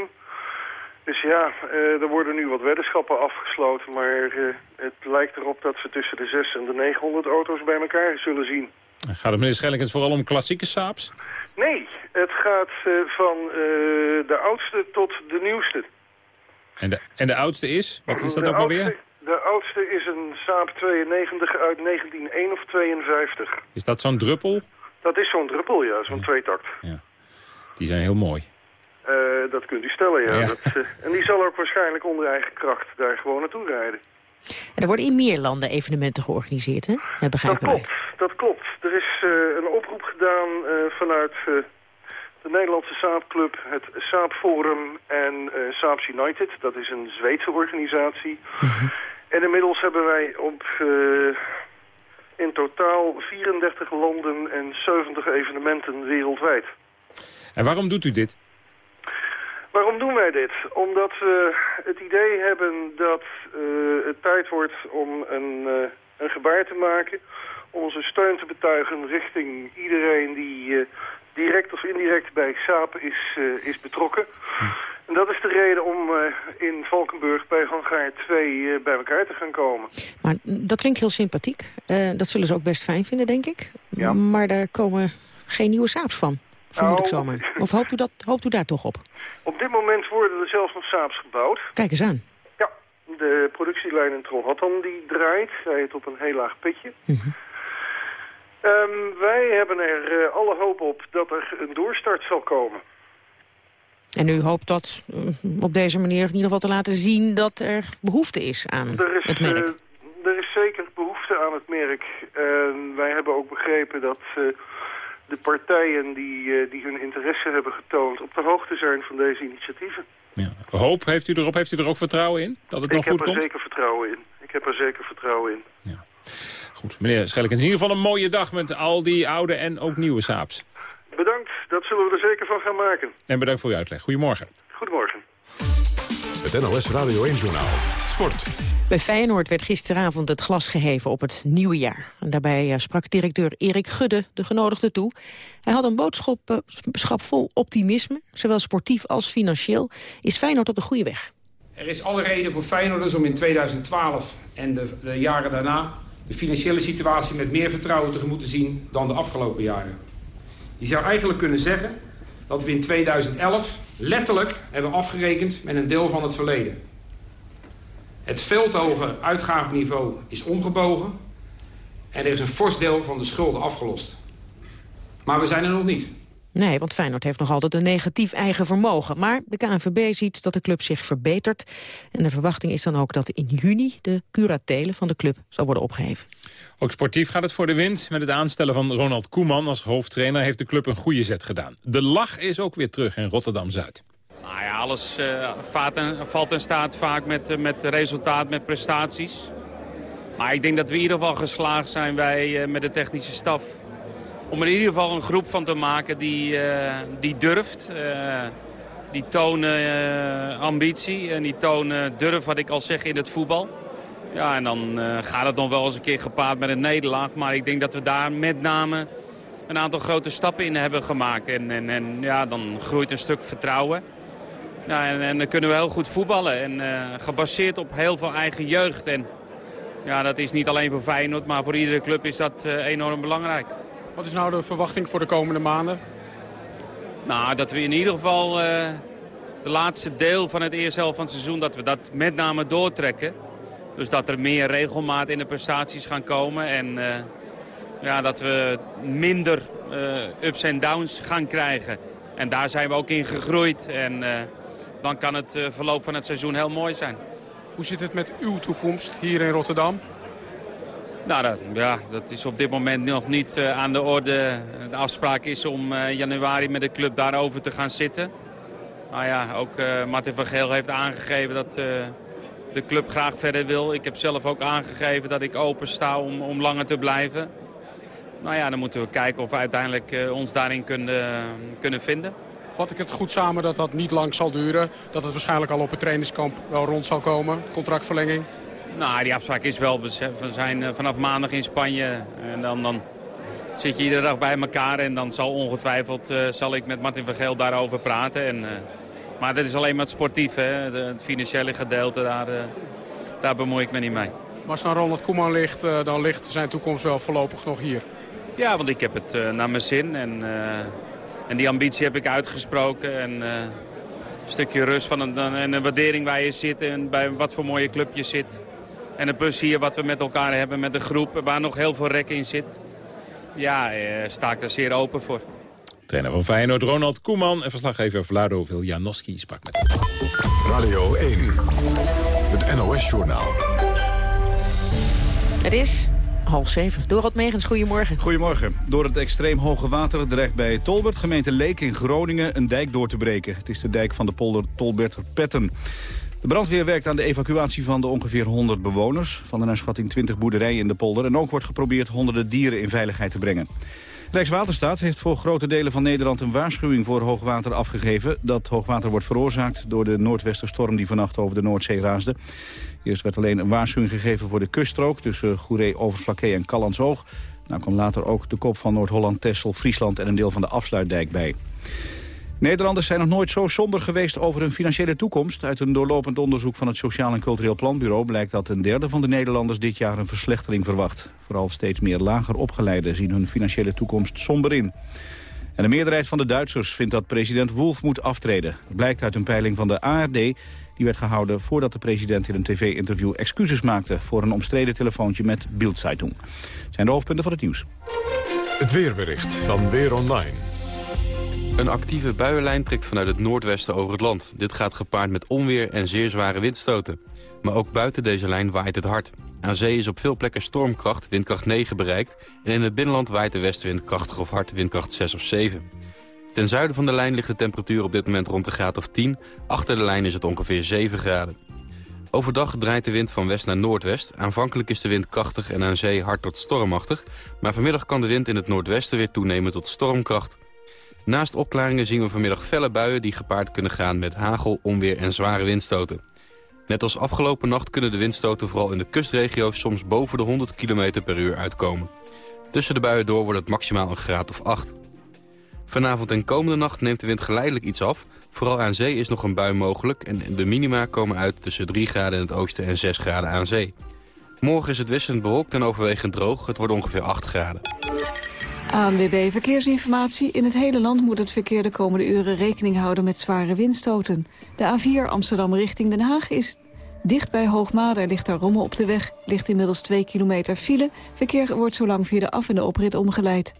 S26: Dus ja, eh, er worden nu wat weddenschappen afgesloten, maar eh, het lijkt erop dat we tussen de 6 en de 900 auto's bij elkaar zullen zien.
S4: Gaat het meneer Schellekens vooral om klassieke saaps?
S26: Nee, het gaat eh, van eh, de oudste tot de nieuwste.
S4: En de, en de oudste is? Wat is dat
S26: de
S4: ook alweer?
S26: De oudste is een Saab 92 uit 1901 of 52.
S4: Is dat zo'n druppel?
S26: Dat is zo'n druppel, ja, zo'n tweetakt.
S4: Die zijn heel mooi.
S26: Eh, dat kunt u stellen, ja.
S4: Ja.
S26: Dat, en die zal ook waarschijnlijk onder eigen kracht daar gewoon naartoe rijden.
S5: En er worden in meer landen evenementen georganiseerd, hè? Dat
S26: Dat
S5: begrijpen wij.
S26: klopt, dat klopt. Er is eh, een oproep gedaan eh, vanuit eh, de Nederlandse Saapclub, het Saap Forum en eh Saaps United. Dat is een Zweedse organisatie. En inmiddels hebben wij op eh, in totaal 34 landen en 70 evenementen wereldwijd.
S4: En waarom doet u dit?
S26: Waarom doen wij dit? Omdat we het idee hebben dat eh, het tijd wordt om een, eh, een gebaar te maken... om onze steun te betuigen richting iedereen die eh, direct of indirect bij Saap is, is betrokken. En dat is de reden om in Valkenburg bij Hangaar 2 eh, bij elkaar te gaan komen.
S5: Maar dat klinkt heel sympathiek. Dat zullen ze ook best fijn vinden, denk ik. Maar daar komen geen nieuwe saaps van, vermoed ik
S26: Nou,
S5: zomaar. Of hoopt u, dat, hoopt u daar toch op?
S26: Op dit moment worden er zelfs nog Saaps gebouwd.
S5: Kijk eens aan.
S26: Ja, de productielijn in Trollhättan die draait. Hij op een heel laag pitje. Ehm, wij hebben er eh, alle hoop op dat er een doorstart zal komen.
S5: En u hoopt dat eh, op deze manier in ieder geval te laten zien... dat er behoefte is aan
S26: is,
S5: het merk.
S26: eh, er is zeker behoefte aan het merk. En wij hebben ook begrepen dat de partijen die, eh, die hun interesse hebben getoond... op de hoogte zijn van deze initiatieven.
S4: Hoop, heeft u erop? Heeft u er ook vertrouwen in? Dat het nog
S26: Ik
S4: goed
S26: heb er
S4: komt?
S26: zeker vertrouwen in. Ik heb er zeker vertrouwen in.
S4: Goed, meneer Schellekens, in ieder geval een mooie dag met al die oude en ook nieuwe saaps.
S26: Bedankt, dat zullen we er zeker van gaan maken.
S4: En bedankt voor uw uitleg. Goedemorgen.
S26: Goedemorgen.
S3: Het NOS Radio 1-journaal. Sport.
S5: Bij Feyenoord werd gisteravond het glas geheven op het nieuwe jaar. En daarbij eh, sprak directeur Erik Gudde de genodigden toe. Hij had een boodschap eh, schap vol optimisme, zowel sportief als financieel. Is Feyenoord op de goede weg?
S16: Er is alle reden voor Feyenoorders om in 2012 en de, de jaren daarna... de financiële situatie met meer vertrouwen tegemoet te zien dan de afgelopen jaren. Je zou eigenlijk kunnen zeggen dat we in 2011 letterlijk hebben afgerekend met een deel van het verleden. Het veel te hoge uitgavenniveau is omgebogen... en er is een fors deel van de schulden afgelost. Maar we zijn er nog niet.
S5: Nee, want Feyenoord heeft nog altijd een negatief eigen vermogen. Maar de KNVB ziet dat de club zich verbetert. En de verwachting is dan ook dat in juni de curatele van de club zal worden opgeheven.
S4: Ook sportief gaat het voor de wind. Met het aanstellen van Ronald Koeman als hoofdtrainer heeft de club een goede zet gedaan. De lach is ook weer terug in Rotterdam-Zuid.
S27: Nou ja, alles eh, valt en staat vaak met, eh, met resultaat, met prestaties. Maar ik denk dat we in ieder geval geslaagd zijn wij eh, met de technische staf. Om er in ieder geval een groep van te maken die, die durft. die tonen ambitie en die tonen durf, wat ik al zeg, in het voetbal. Ja, en dan gaat het nog wel eens een keer gepaard met een nederlaag. Maar ik denk dat we daar met name een aantal grote stappen in hebben gemaakt. En, en, en ja, dan groeit een stuk vertrouwen. Ja, en, en dan kunnen we heel goed voetballen. En eh, gebaseerd op heel veel eigen jeugd. En ja, dat is niet alleen voor Feyenoord, maar voor iedere club is dat eh, enorm belangrijk.
S28: Wat is nou de verwachting voor de komende maanden?
S27: Nou, dat we in ieder geval eh, de laatste deel van het eerste helft van het seizoen... dat we dat met name doortrekken. Dus dat er meer regelmaat in de prestaties gaan komen. En ja, dat we minder ups en downs gaan krijgen. En daar zijn we ook in gegroeid. En dan kan het eh, verloop van het seizoen heel mooi zijn.
S28: Hoe zit het met uw toekomst hier in Rotterdam?
S27: Nou, dat, ja, dat is op dit moment nog niet eh, aan de orde. De afspraak is om eh, januari met de club daarover te gaan zitten. Nou ja, ook eh, Martin van Geel heeft aangegeven dat de club graag verder wil. Ik heb zelf ook aangegeven dat ik open sta om, om langer te blijven. Nou ja, dan moeten we kijken of we uiteindelijk ons daarin kunnen, kunnen vinden.
S28: Vat ik het goed samen dat dat niet lang zal duren? Dat het waarschijnlijk al op het trainingskamp wel rond zal komen? Contractverlenging?
S27: Nou, die afspraak is wel, we zijn eh, vanaf maandag in Spanje. En dan, dan zit je iedere dag bij elkaar. En dan zal ongetwijfeld eh, zal ik met Martin van Geel daarover praten. En, eh, maar dat is alleen maar het sportief, hè. De- het financiële gedeelte, daar, eh, daar bemoei ik me niet mee.
S28: Maar als dan Ronald Koeman ligt, dan ligt zijn toekomst wel voorlopig nog hier.
S27: Ja, want ik heb het naar mijn zin. En En die ambitie heb ik uitgesproken. En een stukje rust van een, en een waardering waar je zit en bij wat voor mooie club je zit. En het plezier wat we met elkaar hebben met de groep waar nog heel veel rek in zit. Ja, sta ik daar zeer open voor.
S4: Trainer van Feyenoord Ronald Koeman en verslaggever Vlado Viljanoski sprak met hem.
S3: Radio 1, het NOS-journaal.
S5: Het is half zeven. Dorot Megens, goedemorgen.
S29: Goedemorgen. Door het extreem hoge water dreigt bij Tolbert, gemeente Leek in Groningen, een dijk door te breken. Het is de dijk van de polder Tolbert-Petten. De brandweer werkt aan de evacuatie van de ongeveer 100 bewoners... van de naar schatting 20 boerderijen in de polder. En ook wordt geprobeerd honderden dieren in veiligheid te brengen. Rijkswaterstaat heeft voor grote delen van Nederland een waarschuwing voor hoogwater afgegeven. Dat hoogwater wordt veroorzaakt door de noordwesterstorm die vannacht over de Noordzee raasde. Eerst werd alleen een waarschuwing gegeven voor de kuststrook tussen Goeree, Overflakkee en Callandsoog. Nou kwam later ook de kop van Noord-Holland, Texel, Friesland en een deel van de afsluitdijk bij. Nederlanders zijn nog nooit zo somber geweest over hun financiële toekomst. Uit een doorlopend onderzoek van het Sociaal en Cultureel Planbureau... blijkt dat een derde van de Nederlanders dit jaar een verslechtering verwacht. Vooral steeds meer lager opgeleiden zien hun financiële toekomst somber in. En de meerderheid van de Duitsers vindt dat president Wolf moet aftreden. Dat blijkt uit een peiling van de ARD. Die werd gehouden voordat de president in een tv-interview excuses maakte... voor een omstreden telefoontje met Bildzeitung. Het zijn de hoofdpunten van het nieuws.
S3: Het weerbericht van Weer Online.
S30: Een actieve buienlijn trekt vanuit het noordwesten over het land. Dit gaat gepaard met onweer en zeer zware windstoten. Maar ook buiten deze lijn waait het hard. Aan zee is op veel plekken stormkracht, windkracht 9 bereikt... en in het binnenland waait de westenwind krachtig of hard, windkracht 6 of 7. Ten zuiden van de lijn ligt de temperatuur op dit moment rond de graad of 10. Achter de lijn is het ongeveer 7 graden. Overdag draait de wind van west naar noordwest. Aanvankelijk is de wind krachtig en aan zee hard tot stormachtig. Maar vanmiddag kan de wind in het noordwesten weer toenemen tot stormkracht. Naast opklaringen zien we vanmiddag felle buien die gepaard kunnen gaan met hagel, onweer en zware windstoten. Net als afgelopen nacht kunnen de windstoten vooral in de kustregio's soms boven de 100 km per uur uitkomen. Tussen de buien door wordt het maximaal een graad of 8. Vanavond en komende nacht neemt de wind geleidelijk iets af. Vooral aan zee is nog een bui mogelijk en de minima komen uit tussen 3 graden in het oosten en 6 graden aan zee. Morgen is het wisselend bewolkt en overwegend droog. Het wordt ongeveer 8 graden.
S31: ANWB Verkeersinformatie. In het hele land moet het verkeer de komende uren rekening houden met zware windstoten. De A4 Amsterdam richting Den Haag is dicht bij Hoogmade. Er ligt daar rommel op de weg. Ligt inmiddels 2 kilometer file. Verkeer wordt zo lang via de af- en de oprit omgeleid.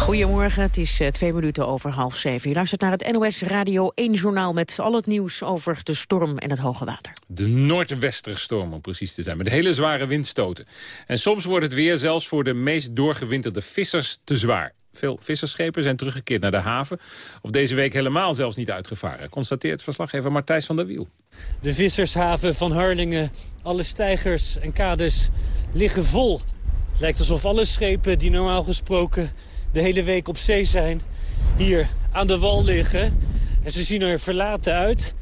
S5: Goedemorgen, het is uh, twee minuten over half zeven. U luistert naar het NOS Radio 1-journaal met al het nieuws over de storm en het hoge water.
S4: De noordwesterstorm, om precies te zijn, met hele zware windstoten. En soms wordt het weer zelfs voor de meest doorgewinterde vissers te zwaar. Veel vissersschepen zijn teruggekeerd naar de haven. Of deze week helemaal zelfs niet uitgevaren, constateert verslaggever Martijs van der Wiel.
S32: De vissershaven van Harlingen, alle stijgers en kades liggen vol. Het lijkt alsof alle schepen die normaal gesproken de hele week op zee zijn... hier aan de wal liggen. En ze zien er verlaten uit.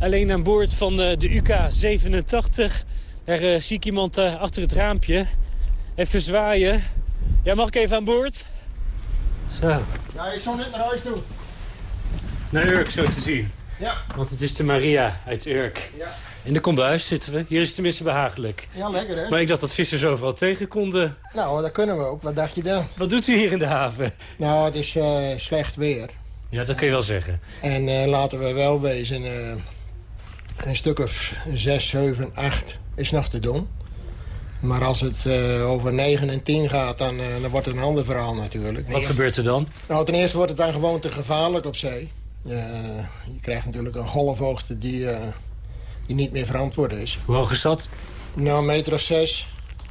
S32: Alleen aan boord van de, de UK-87... daar uh, zie ik iemand uh, achter het raampje. Even zwaaien. Ja, mag ik even aan boord? Zo.
S33: Ja, ik zal net naar huis toe.
S32: Naar Urk, zo te zien.
S33: Ja.
S32: Want het is de Maria uit Urk.
S33: Ja.
S32: In de kombuis zitten we. Hier is het tenminste behagelijk.
S33: Ja, lekker hè?
S32: Maar ik dacht dat vissers overal tegen konden.
S33: Nou, dat kunnen we ook. Wat dacht je dan?
S32: Wat doet u hier in de haven?
S33: Nou, het is uh, slecht weer.
S32: Ja, dat kun je wel zeggen.
S33: En uh, laten we wel wezen, uh, een stuk of 6, 7, 8 is nog te doen. Maar als het over 9 en 10 gaat, dan, dan wordt het een ander verhaal natuurlijk.
S32: Wat gebeurt er dan?
S33: Nou, ten eerste wordt het dan gewoon te gevaarlijk op zee. je krijgt natuurlijk een golfhoogte die die niet meer verantwoord is.
S32: Hoe hoog is dat?
S33: Nou, een meter of zes.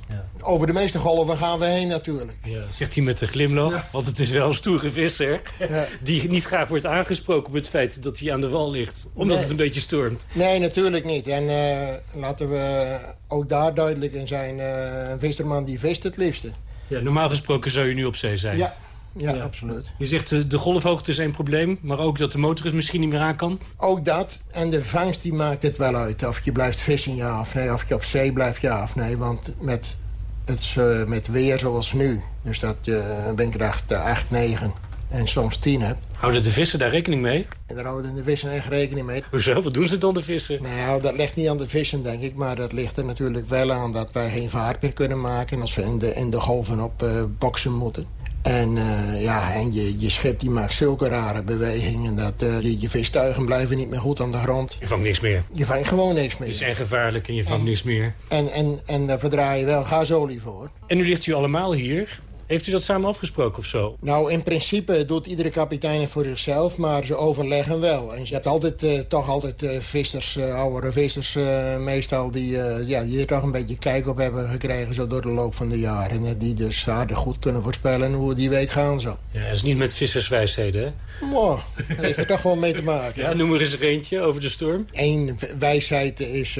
S33: Ja. Over de meeste golven gaan we heen natuurlijk.
S32: Ja, zegt hij met een glimlach, ja. want het is wel een stoere visser... Ja. die niet graag wordt aangesproken op het feit dat hij aan de wal ligt. Omdat nee. het een beetje stormt.
S33: Nee, natuurlijk niet. En uh, laten we ook daar duidelijk in zijn. Uh, een visserman die vist het liefste.
S32: Ja, normaal gesproken zou je nu op zee zijn.
S33: Ja, ja, absoluut.
S32: Je zegt de golfhoogte is één probleem, maar ook dat de motor het misschien niet meer aan kan?
S33: Ook dat. En de vangst die maakt het wel uit. Of je blijft vissen, ja of nee. Of je op zee blijft, ja of nee. Want met, het, uh, met weer zoals nu, dus dat uh, windkracht 8, 9... en soms tien hebt.
S22: Houden de vissen daar rekening mee?
S33: En daar houden de vissen echt rekening mee.
S22: Hoezo? Wat doen ze dan, de vissen?
S33: Nou, dat ligt niet aan de vissen, denk ik. Maar dat ligt er natuurlijk wel aan dat wij geen vaart meer kunnen maken... als we in de, in de golven op uh, boksen moeten. En, uh, ja, en je, je schip die maakt zulke rare bewegingen... dat uh, je, je vistuigen blijven niet meer goed aan de grond.
S22: Je vangt niks meer?
S33: Je vangt gewoon niks meer.
S22: Die zijn gevaarlijk en je vangt niks meer.
S33: En, en, en daar verdraai je wel gasolie voor.
S22: En nu ligt u allemaal hier heeft u dat samen afgesproken of zo?
S33: Nou, in principe doet iedere kapitein het voor zichzelf, maar ze overleggen wel. En je hebt altijd, uh, toch altijd uh, vissers, uh, oudere vissers meestal... Die, ja, die er toch een beetje kijk op hebben gekregen zo door de loop van de jaren. En die dus aardig goed kunnen voorspellen hoe die week gaan zal.
S22: Ja, dat is niet met visserswijsheden, hè?
S33: Mooi, dat heeft er toch wel mee te maken.
S22: Ja, noem er eens er eentje over de storm.
S33: Eén wijsheid is,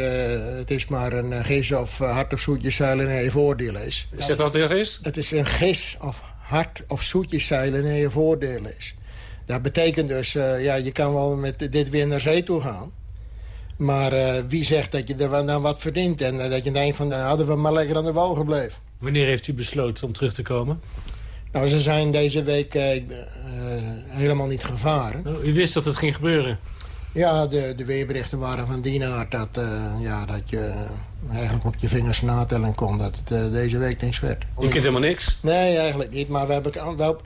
S33: het is maar een gis of hard of zoetjes zeilen en je voordeel is.
S22: Is dat wat er is?
S33: Het is een gis of hard of zoetjes zeilen en je voordeel is. Dat betekent dus, uh, ja, je kan wel met dit weer naar zee toe gaan. Maar uh, wie zegt dat je er dan wat verdient? En uh, dat je denkt van, hadden we maar lekker aan de wal gebleven.
S22: Wanneer heeft u besloten om terug te komen?
S33: Nou, ze zijn deze week helemaal niet gevaren.
S22: Oh, u wist dat het ging gebeuren?
S33: Ja, de, de weerberichten waren van die aard dat, ja, dat je eigenlijk op je vingers natellen kon dat het uh, deze week niks werd.
S22: Je kent helemaal niks?
S33: Nee, eigenlijk niet. Maar we hebben wel,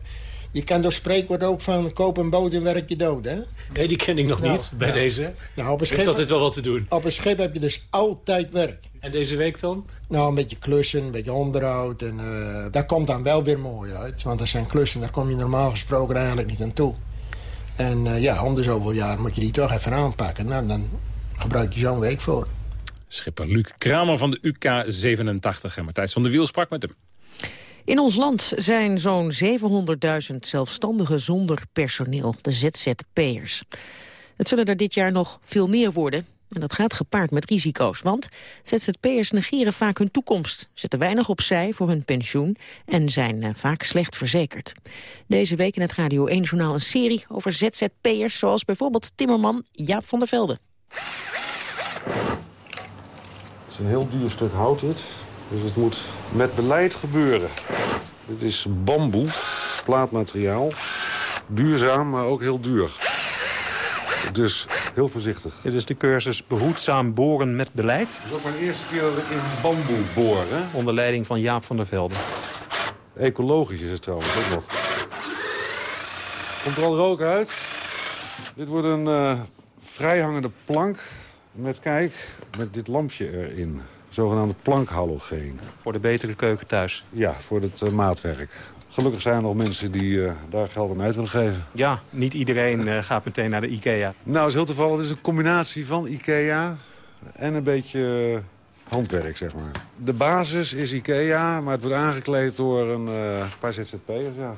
S33: je kent door spreekwoord ook van koop een boot en werk je dood, hè?
S22: Nee, die ken ik nog nou, niet bij deze.
S33: Nou, op een schip
S22: altijd wel wat te doen.
S33: Op een schip heb je dus altijd werk.
S22: En deze week dan?
S33: Nou, een beetje klussen, een beetje onderhoud. En uh, dat komt dan wel weer mooi uit. Want dat zijn klussen, daar kom je normaal gesproken eigenlijk niet aan toe. En uh, ja, om de zoveel jaar moet je die toch even aanpakken. Nou, dan gebruik je zo'n week voor.
S4: Schipper Luc Kramer van de UK87. En Matthijs van de Wiel sprak met hem.
S5: In ons land zijn zo'n 700.000 zelfstandigen zonder personeel, de ZZP'ers. Het zullen er dit jaar nog veel meer worden. En dat gaat gepaard met risico's, want ZZP'ers negeren vaak hun toekomst, zetten weinig opzij voor hun pensioen en zijn uh, vaak slecht verzekerd. Deze week in het Radio 1-journaal een serie over ZZP'ers, zoals bijvoorbeeld timmerman Jaap van der Velde.
S34: Is een heel duur stuk hout dit, dus het moet met beleid gebeuren. Dit is bamboe, plaatmateriaal, duurzaam, maar ook heel duur. Dus heel voorzichtig.
S35: Dit is de cursus Behoedzaam boren met beleid.
S34: Het is ook mijn eerste keer dat ik in bamboe boor. Hè?
S35: Onder leiding van Jaap van der Velde.
S34: Ecologisch is het trouwens ook nog. Komt er al rook uit? Dit wordt een uh, vrijhangende plank met, kijk, met dit lampje erin. Zogenaamde plankhalogeen.
S35: Voor de betere keuken thuis?
S34: Ja, voor het uh, maatwerk. Gelukkig zijn er nog mensen die uh, daar geld aan uit willen geven.
S35: Ja, niet iedereen uh, gaat meteen naar de IKEA.
S34: Nou, is heel toevallig. Het is een combinatie van IKEA en een beetje handwerk, zeg maar. De basis is IKEA, maar het wordt aangekleed door een paar ZZP'ers, ja.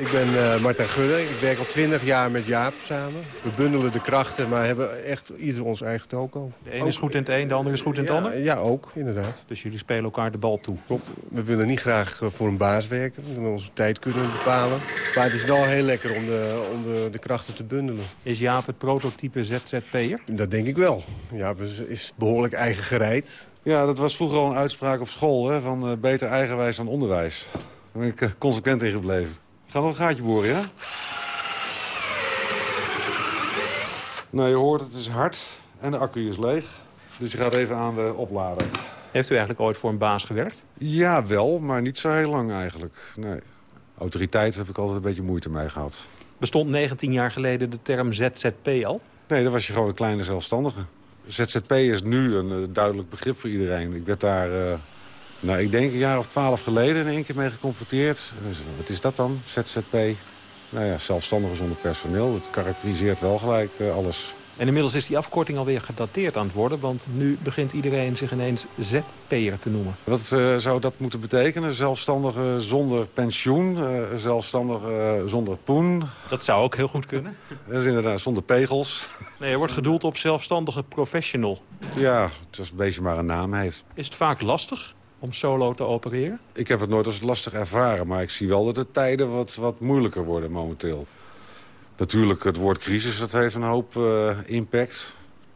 S36: Ik ben uh, Martijn Gudde. Ik werk al twintig jaar met Jaap samen. We bundelen de krachten, maar hebben echt ieder ons eigen toko.
S35: De ene is goed in het een, de andere is goed in het
S36: ja,
S35: ander?
S36: Ja, ook, inderdaad.
S35: Dus jullie spelen elkaar de bal toe?
S36: Klopt. We willen niet graag voor een baas werken. We willen onze tijd kunnen bepalen. Maar het is wel heel lekker om de, om de, de krachten te bundelen.
S35: Is Jaap het prototype ZZP'er?
S36: Dat denk ik wel. Jaap is, is behoorlijk eigen gereid.
S34: Ja, dat was vroeger al een uitspraak op school. Hè, van uh, beter eigenwijs dan onderwijs. Daar ben ik uh, consequent in gebleven. Ga nog een gaatje boren, ja? Nou, je hoort het is hard en de accu is leeg. Dus je gaat even aan de oplader.
S35: Heeft u eigenlijk ooit voor een baas gewerkt?
S34: Ja, wel, maar niet zo heel lang eigenlijk. Nee. Autoriteit heb ik altijd een beetje moeite mee gehad.
S35: Bestond 19 jaar geleden de term ZZP al?
S34: Nee, dan was je gewoon een kleine zelfstandige. ZZP is nu een uh, duidelijk begrip voor iedereen. Ik werd daar... Uh, nou, ik denk een jaar of twaalf geleden in één keer mee geconfronteerd. Wat is dat dan, ZZP? Nou ja, zelfstandigen zonder personeel. Dat karakteriseert wel gelijk uh, alles.
S35: En inmiddels is die afkorting alweer gedateerd aan het worden... want nu begint iedereen zich ineens ZP'er te noemen.
S34: Wat uh, zou dat moeten betekenen? Zelfstandige zonder pensioen, uh, zelfstandige zonder poen.
S35: Dat zou ook heel goed kunnen.
S34: Dat is inderdaad zonder pegels.
S35: Nee, er wordt gedoeld op zelfstandige professional.
S34: Ja, het is een beetje maar een naam heeft.
S35: Is het vaak lastig? Om solo te opereren?
S34: Ik heb het nooit als lastig ervaren, maar ik zie wel dat de tijden wat, wat moeilijker worden momenteel. Natuurlijk, het woord crisis dat heeft een hoop uh, impact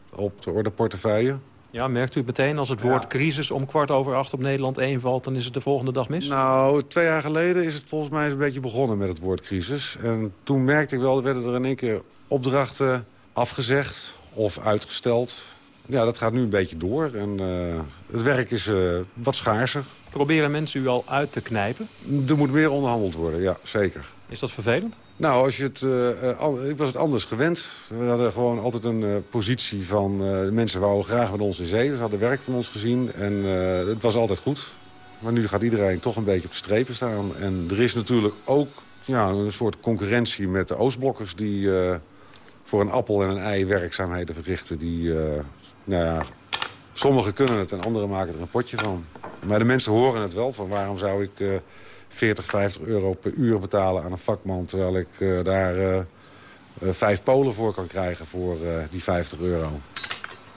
S34: op de ordeportefeuille.
S35: Ja, merkt u het meteen als het woord crisis om kwart over acht op Nederland 1 valt... dan is het de volgende dag mis?
S34: Nou, twee jaar geleden is het volgens mij een beetje begonnen met het woord crisis. En toen merkte ik wel, werden er in één keer opdrachten afgezegd of uitgesteld. Ja, dat gaat nu een beetje door en uh, het werk is uh, wat schaarser.
S35: Proberen mensen u al uit te knijpen?
S34: Er moet meer onderhandeld worden, ja, zeker.
S35: Is dat vervelend?
S34: Nou, als je het, uh, ik was het anders gewend. We hadden gewoon altijd een positie van... Uh, mensen wouden graag met ons in zee. Ze hadden werk van ons gezien en het was altijd goed. Maar nu gaat iedereen toch een beetje op de strepen staan. En er is natuurlijk ook ja, een soort concurrentie met de Oostblokkers... die voor een appel en een ei werkzaamheden verrichten... die, nou ja, sommigen kunnen het en anderen maken er een potje van. Maar de mensen horen het wel, van waarom zou ik 40, 50 euro per uur betalen aan een vakman... terwijl ik uh, daar uh, vijf polen voor kan krijgen voor die 50 euro.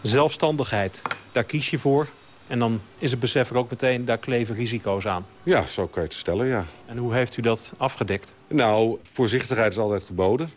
S35: Zelfstandigheid, daar kies je voor. En dan is het besef er ook meteen, daar kleven risico's aan.
S34: Ja, zo kan je het stellen, ja.
S35: En hoe heeft u dat afgedekt?
S34: Nou, voorzichtigheid is altijd geboden.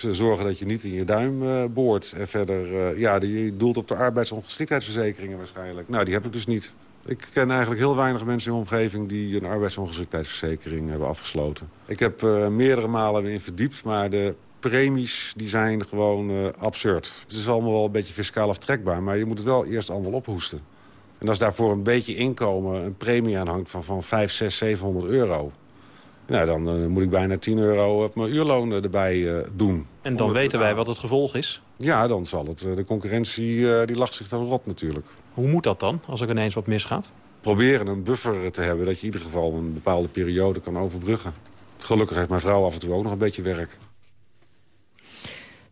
S34: Dus zorgen dat je niet in je duim uh, boort. En verder, uh, ja, je doelt op de arbeidsongeschiktheidsverzekeringen waarschijnlijk. Nou, die heb ik dus niet. Ik ken eigenlijk heel weinig mensen in mijn omgeving... die een arbeidsongeschiktheidsverzekering hebben afgesloten. Ik heb meerdere malen in verdiept, maar de premies die zijn gewoon absurd. Het is allemaal wel een beetje fiscaal aftrekbaar... maar je moet het wel eerst allemaal ophoesten. En als daarvoor een beetje inkomen een premie aanhangt van, van 5, 6, 700 euro... Nou, dan uh, moet ik bijna 10 euro op mijn uurloon erbij uh, doen.
S35: En dan weten wij wat het gevolg is?
S34: Ja, dan zal het. De concurrentie die lacht zich dan rot natuurlijk.
S35: Hoe moet dat dan, als er ineens wat misgaat?
S34: Proberen een buffer te hebben dat je in ieder geval een bepaalde periode kan overbruggen. Gelukkig heeft mijn vrouw af en toe ook nog een beetje werk.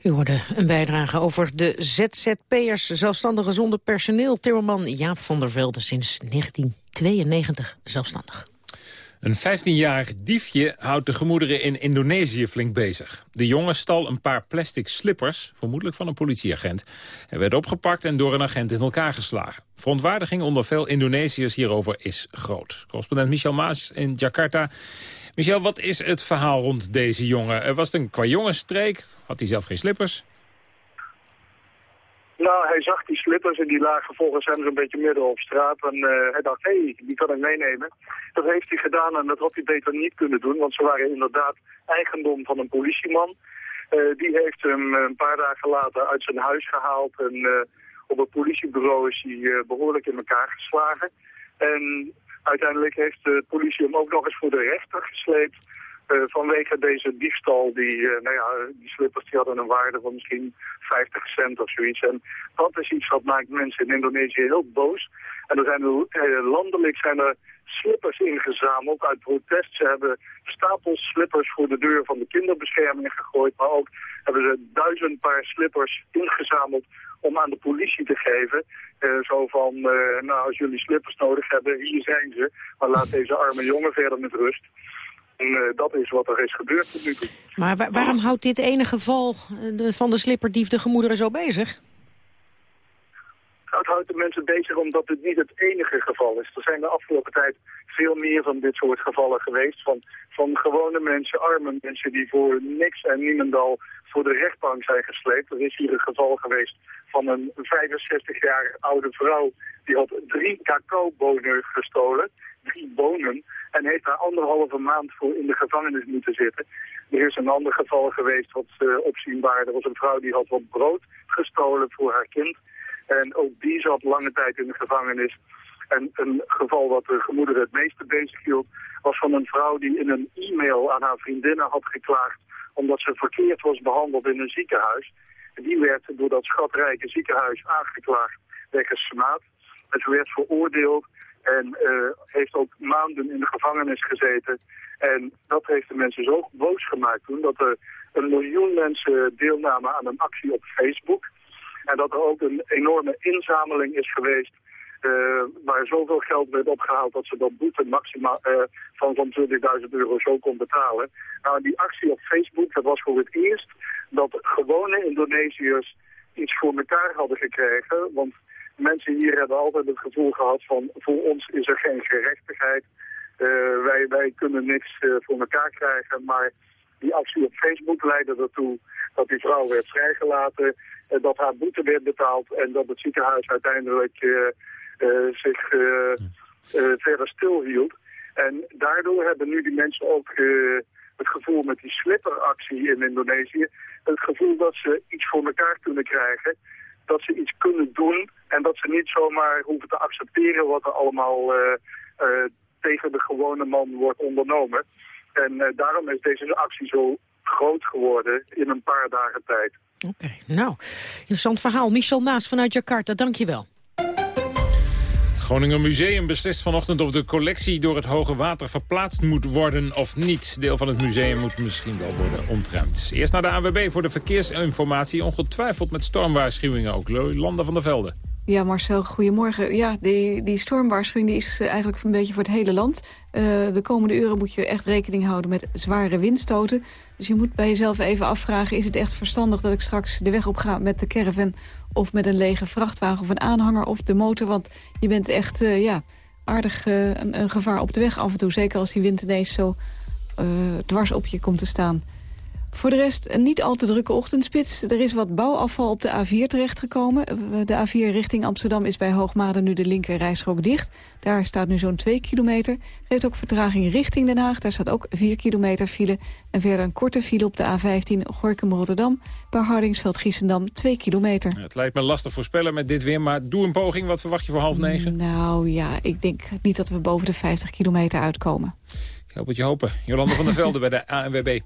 S5: U hoorde een bijdrage over de ZZP'ers, zelfstandigen zonder personeel. Timmerman Jaap van der Velde sinds 1992 zelfstandig.
S4: Een 15-jarig diefje houdt de gemoederen in Indonesië flink bezig. De jongen stal een paar plastic slippers, vermoedelijk van een politieagent. Hij werd opgepakt en door een agent in elkaar geslagen. Verontwaardiging onder veel Indonesiërs hierover is groot. Correspondent Michel Maas in Jakarta. Michel, wat is het verhaal rond deze jongen? Was het een qua jongensstreek? Had hij zelf geen slippers?
S37: Nou, hij zag die slippers en die lagen volgens hem zo'n beetje midden op straat. En uh, hij dacht, hé, hey, die kan ik meenemen. Dat heeft hij gedaan en dat had hij beter niet kunnen doen. Want ze waren inderdaad eigendom van een politieman. Uh, die heeft hem een paar dagen later uit zijn huis gehaald. En op het politiebureau is hij behoorlijk in elkaar geslagen. En uiteindelijk heeft de politie hem ook nog eens voor de rechter gesleept. Uh, vanwege deze diefstal, die, uh, nou ja, die slippers die hadden een waarde van misschien 50 cent of zoiets. En dat is iets wat maakt mensen in Indonesië heel boos. En er zijn uh, landelijk zijn er slippers ingezameld uit protest. Ze hebben stapels slippers voor de deur van de kinderbescherming gegooid. Maar ook hebben ze duizend paar slippers ingezameld om aan de politie te geven. zo van, nou als jullie slippers nodig hebben, hier zijn ze. Maar laat deze arme jongen verder met rust. En uh, dat is wat er is gebeurd tot nu toe.
S5: Maar wa waarom houdt dit ene geval de, van de slipperdief de gemoederen zo bezig?
S37: Het houdt de mensen bezig omdat het niet het enige geval is. Er zijn de afgelopen tijd veel meer van dit soort gevallen geweest. Van, van gewone mensen, arme mensen die voor niks en niemendal voor de rechtbank zijn gesleept. Er is hier een geval geweest van een 65 jaar oude vrouw. Die had drie cacaobonen gestolen. Drie bonen. En heeft daar anderhalve maand voor in de gevangenis moeten zitten. Er is een ander geval geweest wat uh, opzienbaar. Er was een vrouw die had wat brood gestolen voor haar kind. En ook die zat lange tijd in de gevangenis. En een geval wat de gemoeder het meeste bezig hield... was van een vrouw die in een e-mail aan haar vriendinnen had geklaagd... omdat ze verkeerd was behandeld in een ziekenhuis. En die werd door dat schatrijke ziekenhuis aangeklaagd wegens smaad. En ze werd veroordeeld en uh, heeft ook maanden in de gevangenis gezeten. En dat heeft de mensen zo boos gemaakt toen... dat er een miljoen mensen deelnamen aan een actie op Facebook... En dat er ook een enorme inzameling is geweest uh, waar zoveel geld werd opgehaald dat ze dat boete maximaal uh, van zo'n 20.000 euro zo kon betalen. Nou, die actie op Facebook, dat was voor het eerst dat gewone Indonesiërs iets voor elkaar hadden gekregen. Want mensen hier hebben altijd het gevoel gehad van voor ons is er geen gerechtigheid. Uh, wij, wij kunnen niks voor elkaar krijgen, maar die actie op Facebook leidde ertoe dat die vrouw werd vrijgelaten dat haar boete werd betaald en dat het ziekenhuis uiteindelijk zich verder stilhield. En daardoor hebben nu die mensen ook het gevoel met die slipperactie in Indonesië, het gevoel dat ze iets voor elkaar kunnen krijgen, dat ze iets kunnen doen en dat ze niet zomaar hoeven te accepteren wat er allemaal tegen de gewone man wordt ondernomen. En daarom is deze actie zo groot geworden in een paar dagen tijd.
S5: Oké, nou, interessant verhaal. Michel Maas vanuit Jakarta, dank
S4: Groninger Museum beslist vanochtend of de collectie door het hoge water verplaatst moet worden of niet. Deel van het museum moet misschien wel worden ontruimd. Eerst naar de AWB voor de verkeersinformatie. Ongetwijfeld met stormwaarschuwingen ook. Landen van der Velde.
S31: Ja, Marcel, goedemorgen. Ja, die, die stormwaarschuwing die is eh, eigenlijk een beetje voor het hele land. Uh, de komende uren moet je echt rekening houden met zware windstoten. Dus je moet bij jezelf even afvragen... is het echt verstandig dat ik straks de weg op ga met de caravan... of met een lege vrachtwagen of een aanhanger of de motor? Want je bent echt uh, ja, aardig een, een, gevaar op de weg af en toe. Zeker als die wind ineens zo dwars op je komt te staan. Voor de rest een niet al te drukke ochtendspits. Er is wat bouwafval op de A4 terechtgekomen. De A4 richting Amsterdam is bij Hoogmade nu de linker rijstrook dicht. Daar staat nu zo'n 2 kilometer. Geeft ook vertraging richting Den Haag. Daar staat ook 4 kilometer file. En verder een korte file op de A15 Gorkum-Rotterdam. Bij Hardingsveld-Giessendam 2 kilometer.
S4: Het lijkt me lastig voorspellen met dit weer, maar doe een poging. Wat verwacht je voor half negen?
S31: Nou ja, ik denk niet dat we boven de 50 kilometer uitkomen.
S4: Ik hoop het je hopen. Jolanda van der Velde bij de ANWB.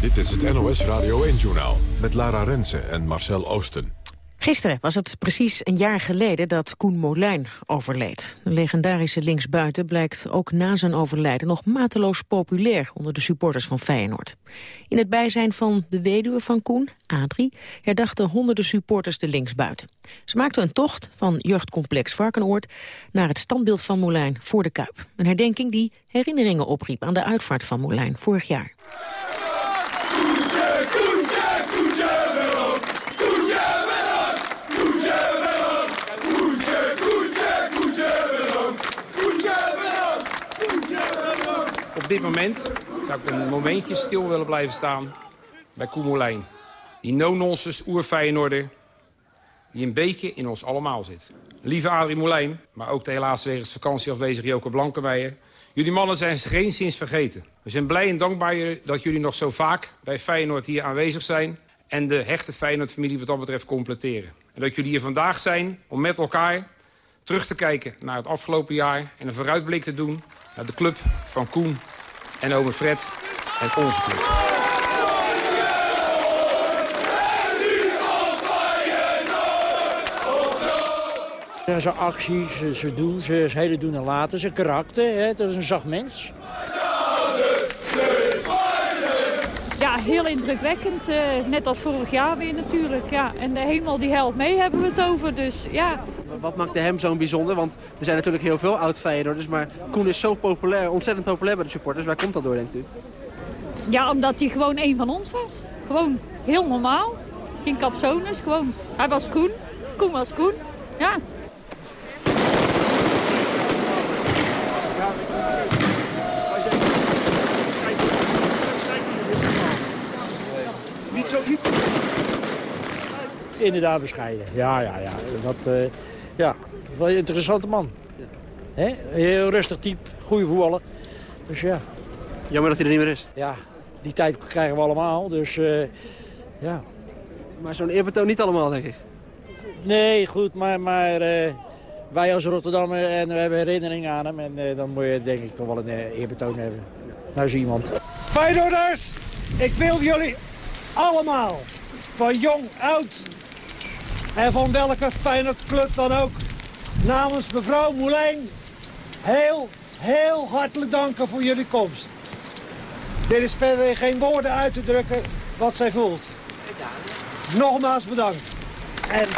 S3: Dit is het NOS Radio 1-journaal met Lara Rensen en Marcel Oosten.
S5: Gisteren was het precies een jaar geleden dat Koen Molijn overleed. De legendarische linksbuiten blijkt ook na zijn overlijden nog mateloos populair onder de supporters van Feyenoord. In het bijzijn van de weduwe van Koen, Adrie, herdachten honderden supporters de linksbuiten. Ze maakten een tocht van jeugdcomplex Varkenoord naar het standbeeld van Molijn voor de Kuip. Een herdenking die herinneringen opriep aan de uitvaart van Molijn vorig jaar.
S16: Op dit moment zou ik een momentje stil willen blijven staan bij Koemelijn. Die no-nonsense oer die een beetje in ons allemaal zit. Lieve Adrie Molijn, maar ook de helaas wegens vakantie afwezig Joke Blankenmeijer... Jullie mannen zijn geen sinds vergeten. We zijn blij en dankbaar dat jullie nog zo vaak bij Feyenoord hier aanwezig zijn... en de hechte Feyenoord-familie wat dat betreft completeren. En dat jullie hier vandaag zijn om met elkaar terug te kijken naar het afgelopen jaar... en een vooruitblik te doen naar de club van Koen en ome Fred en onze club.
S38: Zijn acties, ze doen, ze hele doen en laten, zijn karakter, hè, dat is een zacht mens.
S39: Ja, heel indrukwekkend. Uh, net als vorig jaar weer natuurlijk. Ja. En de hemel die helpt mee hebben we het over. Dus ja,
S40: wat maakte hem zo'n bijzonder? Want er zijn natuurlijk heel veel oud Feyenoorders, maar Koen is zo populair, ontzettend populair bij de supporters. Waar komt dat door, denkt u?
S39: Ja, omdat hij gewoon een van ons was. Gewoon heel normaal. Geen capsones, gewoon. Hij was Koen. Koen was Koen. Ja.
S38: Niet zo niet. Inderdaad bescheiden. Ja, ja, ja. Dat, uh, ja, wel een interessante man. He? Heel rustig type, goede voetballer. Dus ja.
S40: Jammer dat hij er niet meer is.
S38: Ja, die tijd krijgen we allemaal, dus uh, ja.
S40: Maar zo'n eerbetoon niet allemaal, denk ik.
S38: Nee, goed, maar, maar uh, wij als Rotterdammer en we hebben herinneringen aan hem. En uh, dan moet je denk ik toch wel een eerbetoon hebben. Nou is iemand.
S41: Feyenoorders, ik wil jullie allemaal, van jong, oud, en van welke Feyenoord club dan ook. Namens mevrouw Moulijn heel, heel hartelijk danken voor jullie komst. Dit is verder geen woorden uit te drukken wat zij voelt. Nogmaals bedankt. En...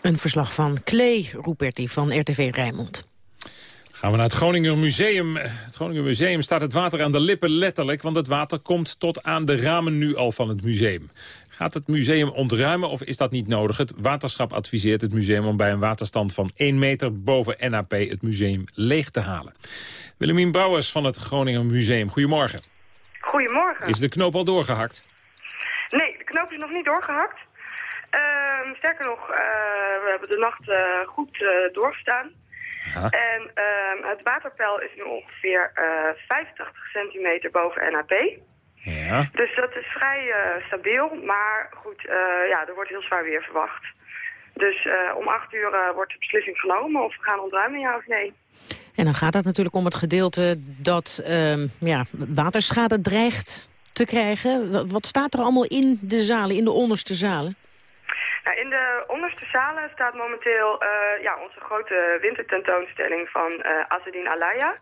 S5: Een verslag van Klee Roeperti van RTV Rijnmond
S4: Gaan we naar het Groninger Museum. Het Groninger Museum staat het water aan de lippen letterlijk... want het water komt tot aan de ramen nu al van het museum. Gaat het museum ontruimen of is dat niet nodig? Het waterschap adviseert het museum om bij een waterstand van 1 meter boven NAP... het museum leeg te halen. Willemien Brouwers van het Groninger Museum, goedemorgen.
S42: Goedemorgen.
S4: Is de knoop al doorgehakt?
S42: Nee, de knoop is nog niet doorgehakt. Ehm, sterker nog, eh, we hebben de nacht eh, goed uh, En ehm, het waterpeil is nu ongeveer 85 centimeter boven NAP.
S4: Ja.
S42: Dus dat is vrij stabiel, maar goed, ja, er wordt heel zwaar weer verwacht. Dus om acht uur wordt de beslissing genomen of we gaan ontruimen, ja of nee.
S5: En dan gaat het natuurlijk om het gedeelte dat ehm, ja, waterschade dreigt te krijgen. Wat staat er allemaal in de zalen, in de onderste zalen?
S42: Nou, in de onderste zalen staat momenteel uh, ja, onze grote wintertentoonstelling van uh, Azedin Alaya.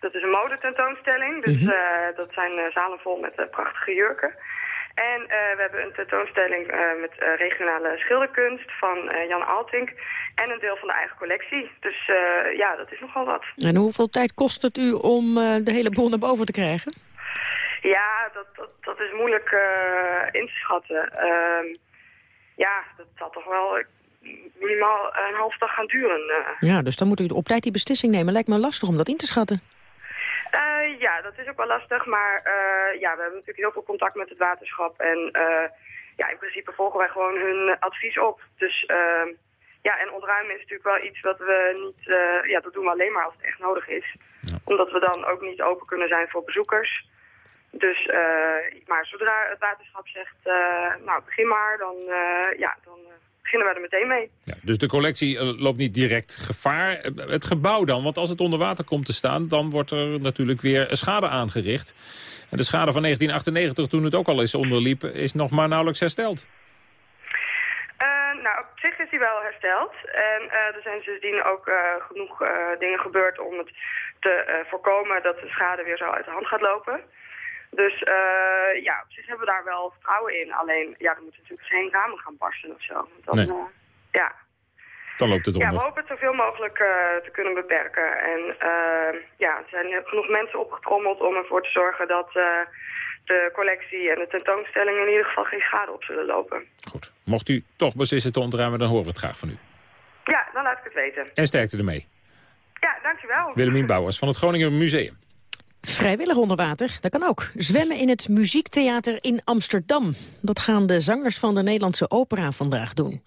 S42: Dat is een modetentoonstelling, dus uh, dat zijn zalen vol met prachtige jurken. En we hebben een tentoonstelling met regionale schilderkunst van Jan Altink en een deel van de eigen collectie. Dus ja, dat is nogal wat.
S5: En hoeveel tijd kost het u om de hele boel naar boven te krijgen?
S42: Ja, dat, dat, dat is moeilijk in te schatten. Ja, dat zal toch wel eh, minimaal een half dag gaan duren. Uh.
S5: Ja, dus dan moet u op tijd die beslissing nemen. Lijkt me lastig om dat in te schatten.
S42: Uh, ja, dat is ook wel lastig, maar uh, ja, we hebben natuurlijk heel veel contact met het waterschap. En ja, in principe volgen wij gewoon hun advies op. Dus ehm, ja, en ontruimen is natuurlijk wel iets wat we niet, ja, dat doen we alleen maar als het echt nodig is. Ja. Omdat we dan ook niet open kunnen zijn voor bezoekers. Dus, uh, maar zodra het waterschap zegt, uh, nou begin maar, dan, uh, ja, dan beginnen we er meteen mee.
S4: Ja, dus de collectie loopt niet direct gevaar. Het gebouw dan, want als het onder water komt te staan... dan wordt er natuurlijk weer schade aangericht. En de schade van 1998, toen het ook al eens onderliep... is nog maar nauwelijks hersteld.
S42: nou, op zich is hij wel hersteld. En er zijn sindsdien ook genoeg dingen gebeurd om het te voorkomen... dat de schade weer zo uit de hand gaat lopen. Dus uh, ja, zich hebben we daar wel vertrouwen in. Alleen, ja, er moeten natuurlijk geen ramen gaan barsten of zo. Dan,
S4: nee.
S42: uh, ja.
S4: Dan loopt het onder.
S42: Ja, we hopen het zoveel mogelijk uh, te kunnen beperken. En ja, er zijn genoeg mensen opgetrommeld om ervoor te zorgen dat de collectie en de tentoonstelling in ieder geval geen schade op zullen lopen.
S4: Goed. Mocht u toch beslissen te ontruimen, dan horen we het graag van u.
S42: Ja, dan laat ik het weten.
S4: En sterkte ermee.
S42: Ja, dankjewel.
S4: Willemien Bouwers van het Groningen Museum.
S5: Vrijwillig onder water, dat kan ook. Zwemmen in het Muziektheater in Amsterdam. Dat gaan de zangers van de Nederlandse opera vandaag doen.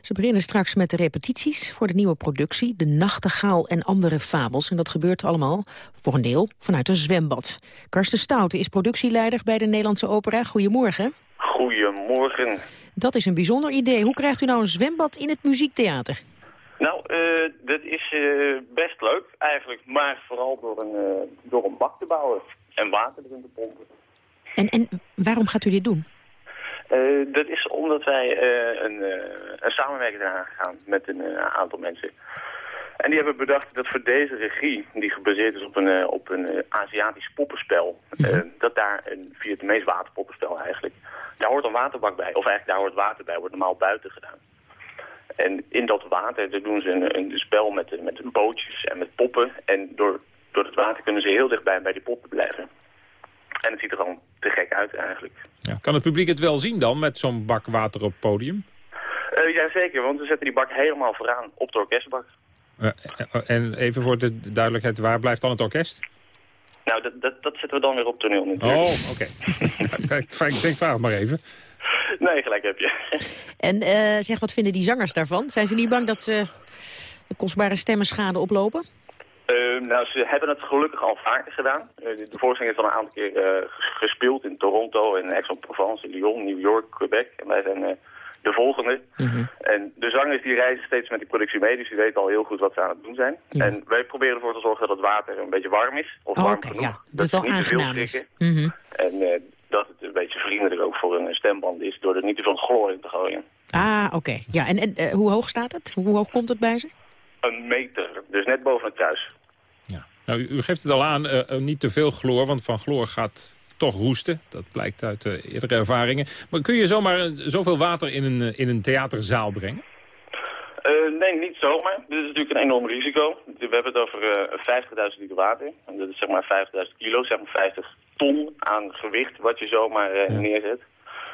S5: Ze beginnen straks met de repetities voor de nieuwe productie... De Nachtegaal en andere fabels. En dat gebeurt allemaal voor een deel vanuit een zwembad. Karsten Stouten is productieleider bij de Nederlandse opera. Goedemorgen.
S43: Goedemorgen.
S5: Dat is een bijzonder idee. Hoe krijgt u nou een zwembad in het Muziektheater?
S43: Nou, uh, dat is uh, best leuk eigenlijk, maar vooral door een, uh, door een bak te bouwen en water erin te pompen.
S5: En, en waarom gaat u dit doen?
S43: dat is omdat wij een, een samenwerking zijn aangegaan met een aantal mensen. En die hebben bedacht dat voor deze regie, die gebaseerd is op een, op een Aziatisch poppenspel,
S5: Mhm.
S43: dat daar een Vietnamees waterpoppenspel eigenlijk, daar hoort een waterbak bij, of eigenlijk daar hoort water bij, wordt normaal buiten gedaan. En in dat water daar doen ze een, een spel met, met bootjes en met poppen. En door, door het water kunnen ze heel dichtbij bij die poppen blijven. En het ziet er gewoon te gek uit eigenlijk.
S4: Ja, kan het publiek het wel zien dan, met zo'n bak water op het podium?
S43: Uh, Jazeker, want we zetten die bak helemaal vooraan op de orkestbak.
S4: Uh, en even voor de duidelijkheid, waar blijft dan het orkest?
S43: Nou, dat, dat, dat zetten we dan weer op toneel natuurlijk.
S4: Oh, oké. Okay. ik denk, vraag maar even.
S43: Nee, gelijk heb je.
S5: En uh, zeg, wat vinden die zangers daarvan? Zijn ze niet bang dat ze de kostbare stemmenschade oplopen?
S43: Uh, nou, ze hebben het gelukkig al vaker gedaan. Uh, de voorstelling is al een aantal keer gespeeld in Toronto, in Aix-en-Provence, in Lyon, New York, Quebec. En wij zijn de volgende. -hmm. En de zangers die reizen steeds met die productie mee, dus die weten al heel goed wat ze aan het doen zijn. Ja. En wij proberen ervoor te zorgen dat het water een beetje warm is. Of
S5: oh,
S43: warm
S5: okay,
S43: genoeg.
S5: Ja, dat, dat het niet te veel schrikken. Mm -hmm.
S43: En dat het een beetje vriendelijk ook voor een stemband is... door er niet te veel chloor in te gooien.
S5: Ah, oké. Okay. Ja, en, en uh, hoe hoog staat het? Hoe hoog komt het bij ze?
S43: Een meter, dus net boven het kruis.
S4: Ja. Nou, u, u geeft het al aan, uh, niet te veel chloor, want van chloor gaat toch roesten. Dat blijkt uit uh, eerdere ervaringen. Maar kun je zomaar zoveel water in een, in een theaterzaal brengen?
S43: Eh, nee, niet zomaar. Dit is natuurlijk een enorm risico. We hebben het over eh 50.000 liter water. En dat is zeg maar 50.000 kilo, zeg maar 50 ton aan gewicht wat je zomaar eh, neerzet.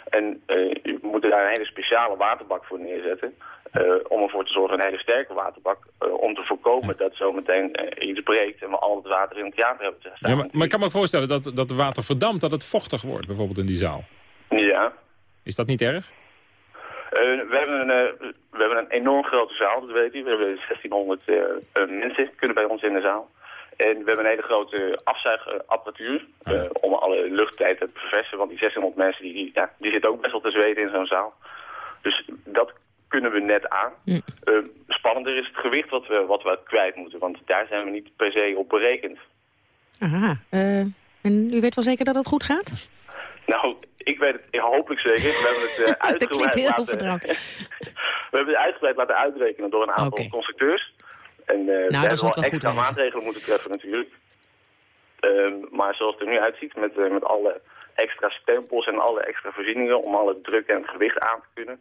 S43: En eh, je moet daar een hele speciale waterbak voor neerzetten. eh, om ervoor te zorgen, een hele sterke waterbak, om te voorkomen dat zometeen iets breekt en we al het water in het theater hebben te staan.
S4: Ja, maar, maar ik kan me ook voorstellen dat, dat het water verdampt, dat het vochtig wordt, bijvoorbeeld in die zaal.
S43: Ja.
S4: Is dat niet erg?
S43: We, hebben een, we hebben een enorm grote zaal, dat weet u. We hebben 1600 eh, eh, mensen kunnen bij ons in de zaal. En we hebben een hele grote afzuigapparatuur eh, om alle luchttijd te verversen. Want die 600 mensen die, die, ja, die zitten ook best wel te zweten in zo'n zaal. Dus dat kunnen we net aan. Eh, spannender is het gewicht wat we, wat we kwijt moeten. Want daar zijn we niet per se op berekend.
S5: Aha. eh, en u weet wel zeker dat het goed gaat?
S43: Nou, ik weet het hopelijk zeker. We hebben het eh,
S5: Dat
S43: uitgebreid laten... We hebben het uitgebreid laten uitrekenen door een aantal constructeurs. En eh we
S5: dat
S43: hebben wel extra maatregelen moeten treffen natuurlijk. Ehm, maar zoals het er nu uitziet, met, eh, met alle extra stempels en alle extra voorzieningen om alle druk en het gewicht aan te kunnen,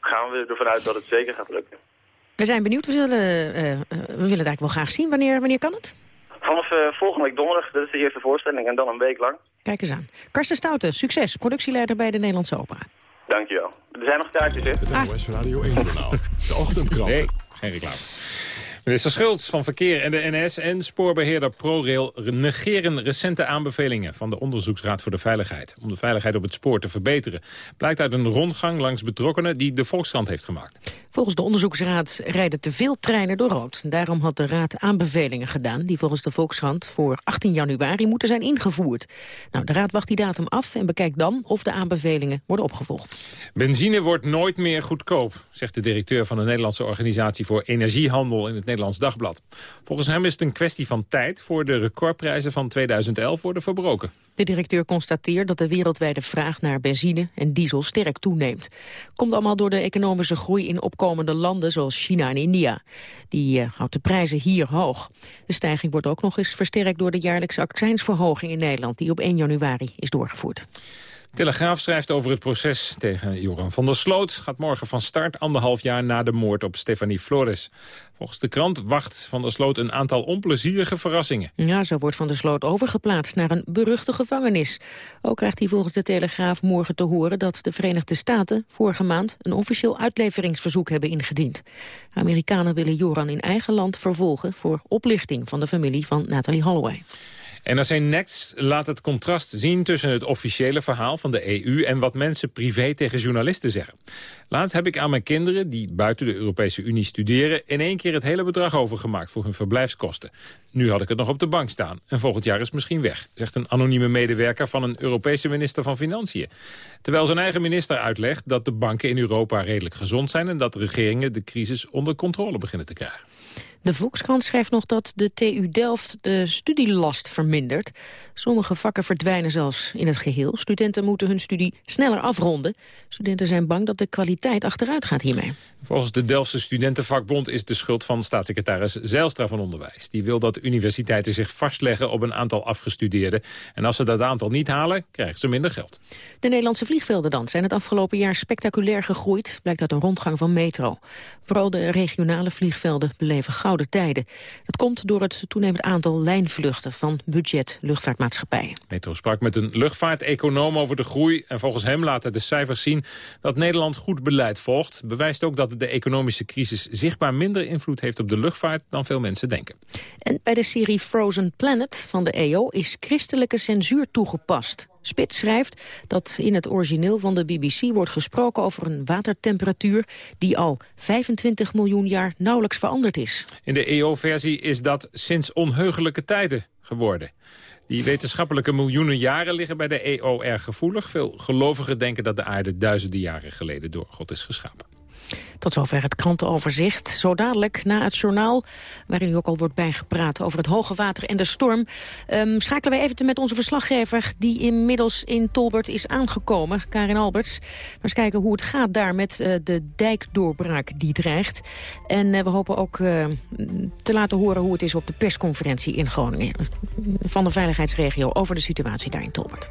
S43: gaan we ervan uit dat het zeker gaat lukken.
S5: We zijn benieuwd. We, zullen, eh, we willen het eigenlijk wel graag zien. Wanneer, wanneer kan het?
S43: Vanaf volgende week donderdag, dat is de eerste voorstelling, en dan een week lang.
S5: Kijk eens aan. Karsten Stouten, succes. Productieleider bij de Nederlandse Opera.
S43: Dankjewel. Er zijn nog kaartjes, hè?
S3: Het NOS Radio 1-journaal. De ochtendkrant.
S4: Nee, geen reclame. Minister Schultz van Verkeer en de NS en spoorbeheerder ProRail negeren recente aanbevelingen van de Onderzoeksraad voor de Veiligheid om de veiligheid op het spoor te verbeteren. Blijkt uit een rondgang langs betrokkenen die de Volkskrant heeft gemaakt.
S5: Volgens de onderzoeksraad rijden te veel treinen door rood. Daarom had de raad aanbevelingen gedaan... die volgens de Volkskrant voor 18 januari moeten zijn ingevoerd. Nou, de raad wacht die datum af en bekijkt dan of de aanbevelingen worden opgevolgd.
S4: Benzine wordt nooit meer goedkoop, zegt de directeur van de Nederlandse Organisatie voor Energiehandel in het Volgens hem is het een kwestie van tijd voor de recordprijzen van 2011 worden verbroken.
S5: De directeur constateert dat de wereldwijde vraag naar benzine en diesel sterk toeneemt. Komt allemaal door de economische groei in opkomende landen zoals China en India. Die eh, houdt de prijzen hier hoog. De stijging wordt ook nog eens versterkt door de jaarlijkse accijnsverhoging in Nederland... die op 1 januari is doorgevoerd.
S4: Telegraaf schrijft over het proces tegen Joran van der Sloot. Gaat morgen van start, anderhalf jaar na de moord op Stefanie Flores. Volgens de krant wacht van der Sloot een aantal onplezierige verrassingen.
S5: Ja, zo wordt Van der Sloot overgeplaatst naar een beruchte gevangenis. Ook krijgt hij volgens de Telegraaf morgen te horen dat de Verenigde Staten vorige maand een officieel uitleveringsverzoek hebben ingediend. Amerikanen willen Joran in eigen land vervolgen voor oplichting van de familie van Natalie Holloway.
S4: NRC Next laat het contrast zien tussen het officiële verhaal van de EU... en wat mensen privé tegen journalisten zeggen. Laatst heb ik aan mijn kinderen, die buiten de Europese Unie studeren... in één keer het hele bedrag overgemaakt voor hun verblijfskosten. Nu had ik het nog op de bank staan en volgend jaar is het misschien weg... zegt een anonieme medewerker van een Europese minister van Financiën. Terwijl zijn eigen minister uitlegt dat de banken in Europa redelijk gezond zijn... en dat regeringen de crisis onder controle beginnen te krijgen.
S5: De Volkskrant schrijft nog dat de TU Delft de studielast vermindert. Sommige vakken verdwijnen zelfs in het geheel. Studenten moeten hun studie sneller afronden. Studenten zijn bang dat de kwaliteit achteruit gaat hiermee.
S4: Volgens de Delftse Studentenvakbond is de schuld van staatssecretaris Zijlstra van Onderwijs. Die wil dat universiteiten zich vastleggen op een aantal afgestudeerden. En als ze dat aantal niet halen, krijgen ze minder geld.
S5: De Nederlandse vliegvelden dan zijn het afgelopen jaar spectaculair gegroeid, blijkt uit een rondgang van Metro. Vooral de regionale vliegvelden beleven gouden tijden. Dat komt door het toenemend aantal lijnvluchten van budget luchtvaartmaatschappijen.
S4: Metro sprak met een luchtvaarteconoom over de groei. En volgens hem laten de cijfers zien dat Nederland goed beleid volgt. Bewijst ook dat de economische crisis zichtbaar minder invloed heeft op de luchtvaart dan veel mensen denken.
S5: En bij de serie Frozen Planet van de EO is christelijke censuur toegepast. Spits schrijft dat in het origineel van de BBC wordt gesproken over een watertemperatuur die al 25 miljoen jaar nauwelijks veranderd is.
S4: In de EO-versie is dat sinds onheugelijke tijden geworden. Die wetenschappelijke miljoenen jaren liggen bij de EO erg gevoelig. Veel gelovigen denken dat de aarde duizenden jaren geleden door God is geschapen.
S5: Tot zover het krantenoverzicht. Zo dadelijk na het journaal, waarin u ook al wordt bijgepraat over het hoge water en de storm, um, schakelen wij even met onze verslaggever die inmiddels in Tolbert is aangekomen, Karin Alberts. Maar eens kijken hoe het gaat daar met uh, de dijkdoorbraak die dreigt. En uh, we hopen ook uh, te laten horen hoe het is op de persconferentie in Groningen van de veiligheidsregio over de situatie daar in Tolbert.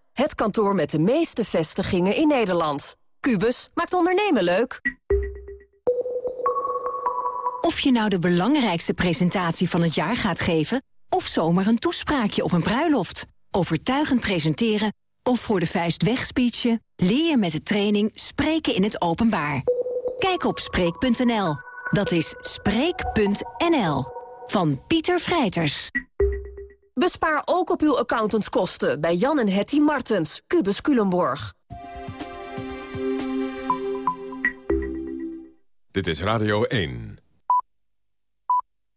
S44: het kantoor met de meeste vestigingen in Nederland. Kubus maakt ondernemen leuk.
S45: Of je nou de belangrijkste presentatie van het jaar gaat geven... of zomaar een toespraakje op een bruiloft. Overtuigend presenteren of voor de vuist wegspeechen... leer je met de training Spreken in het Openbaar. Kijk op Spreek.nl. Dat is Spreek.nl. Van Pieter Vrijters.
S44: Bespaar ook op uw accountantskosten bij Jan en Hetty Martens, Kubus Culemborg.
S3: Dit is Radio 1.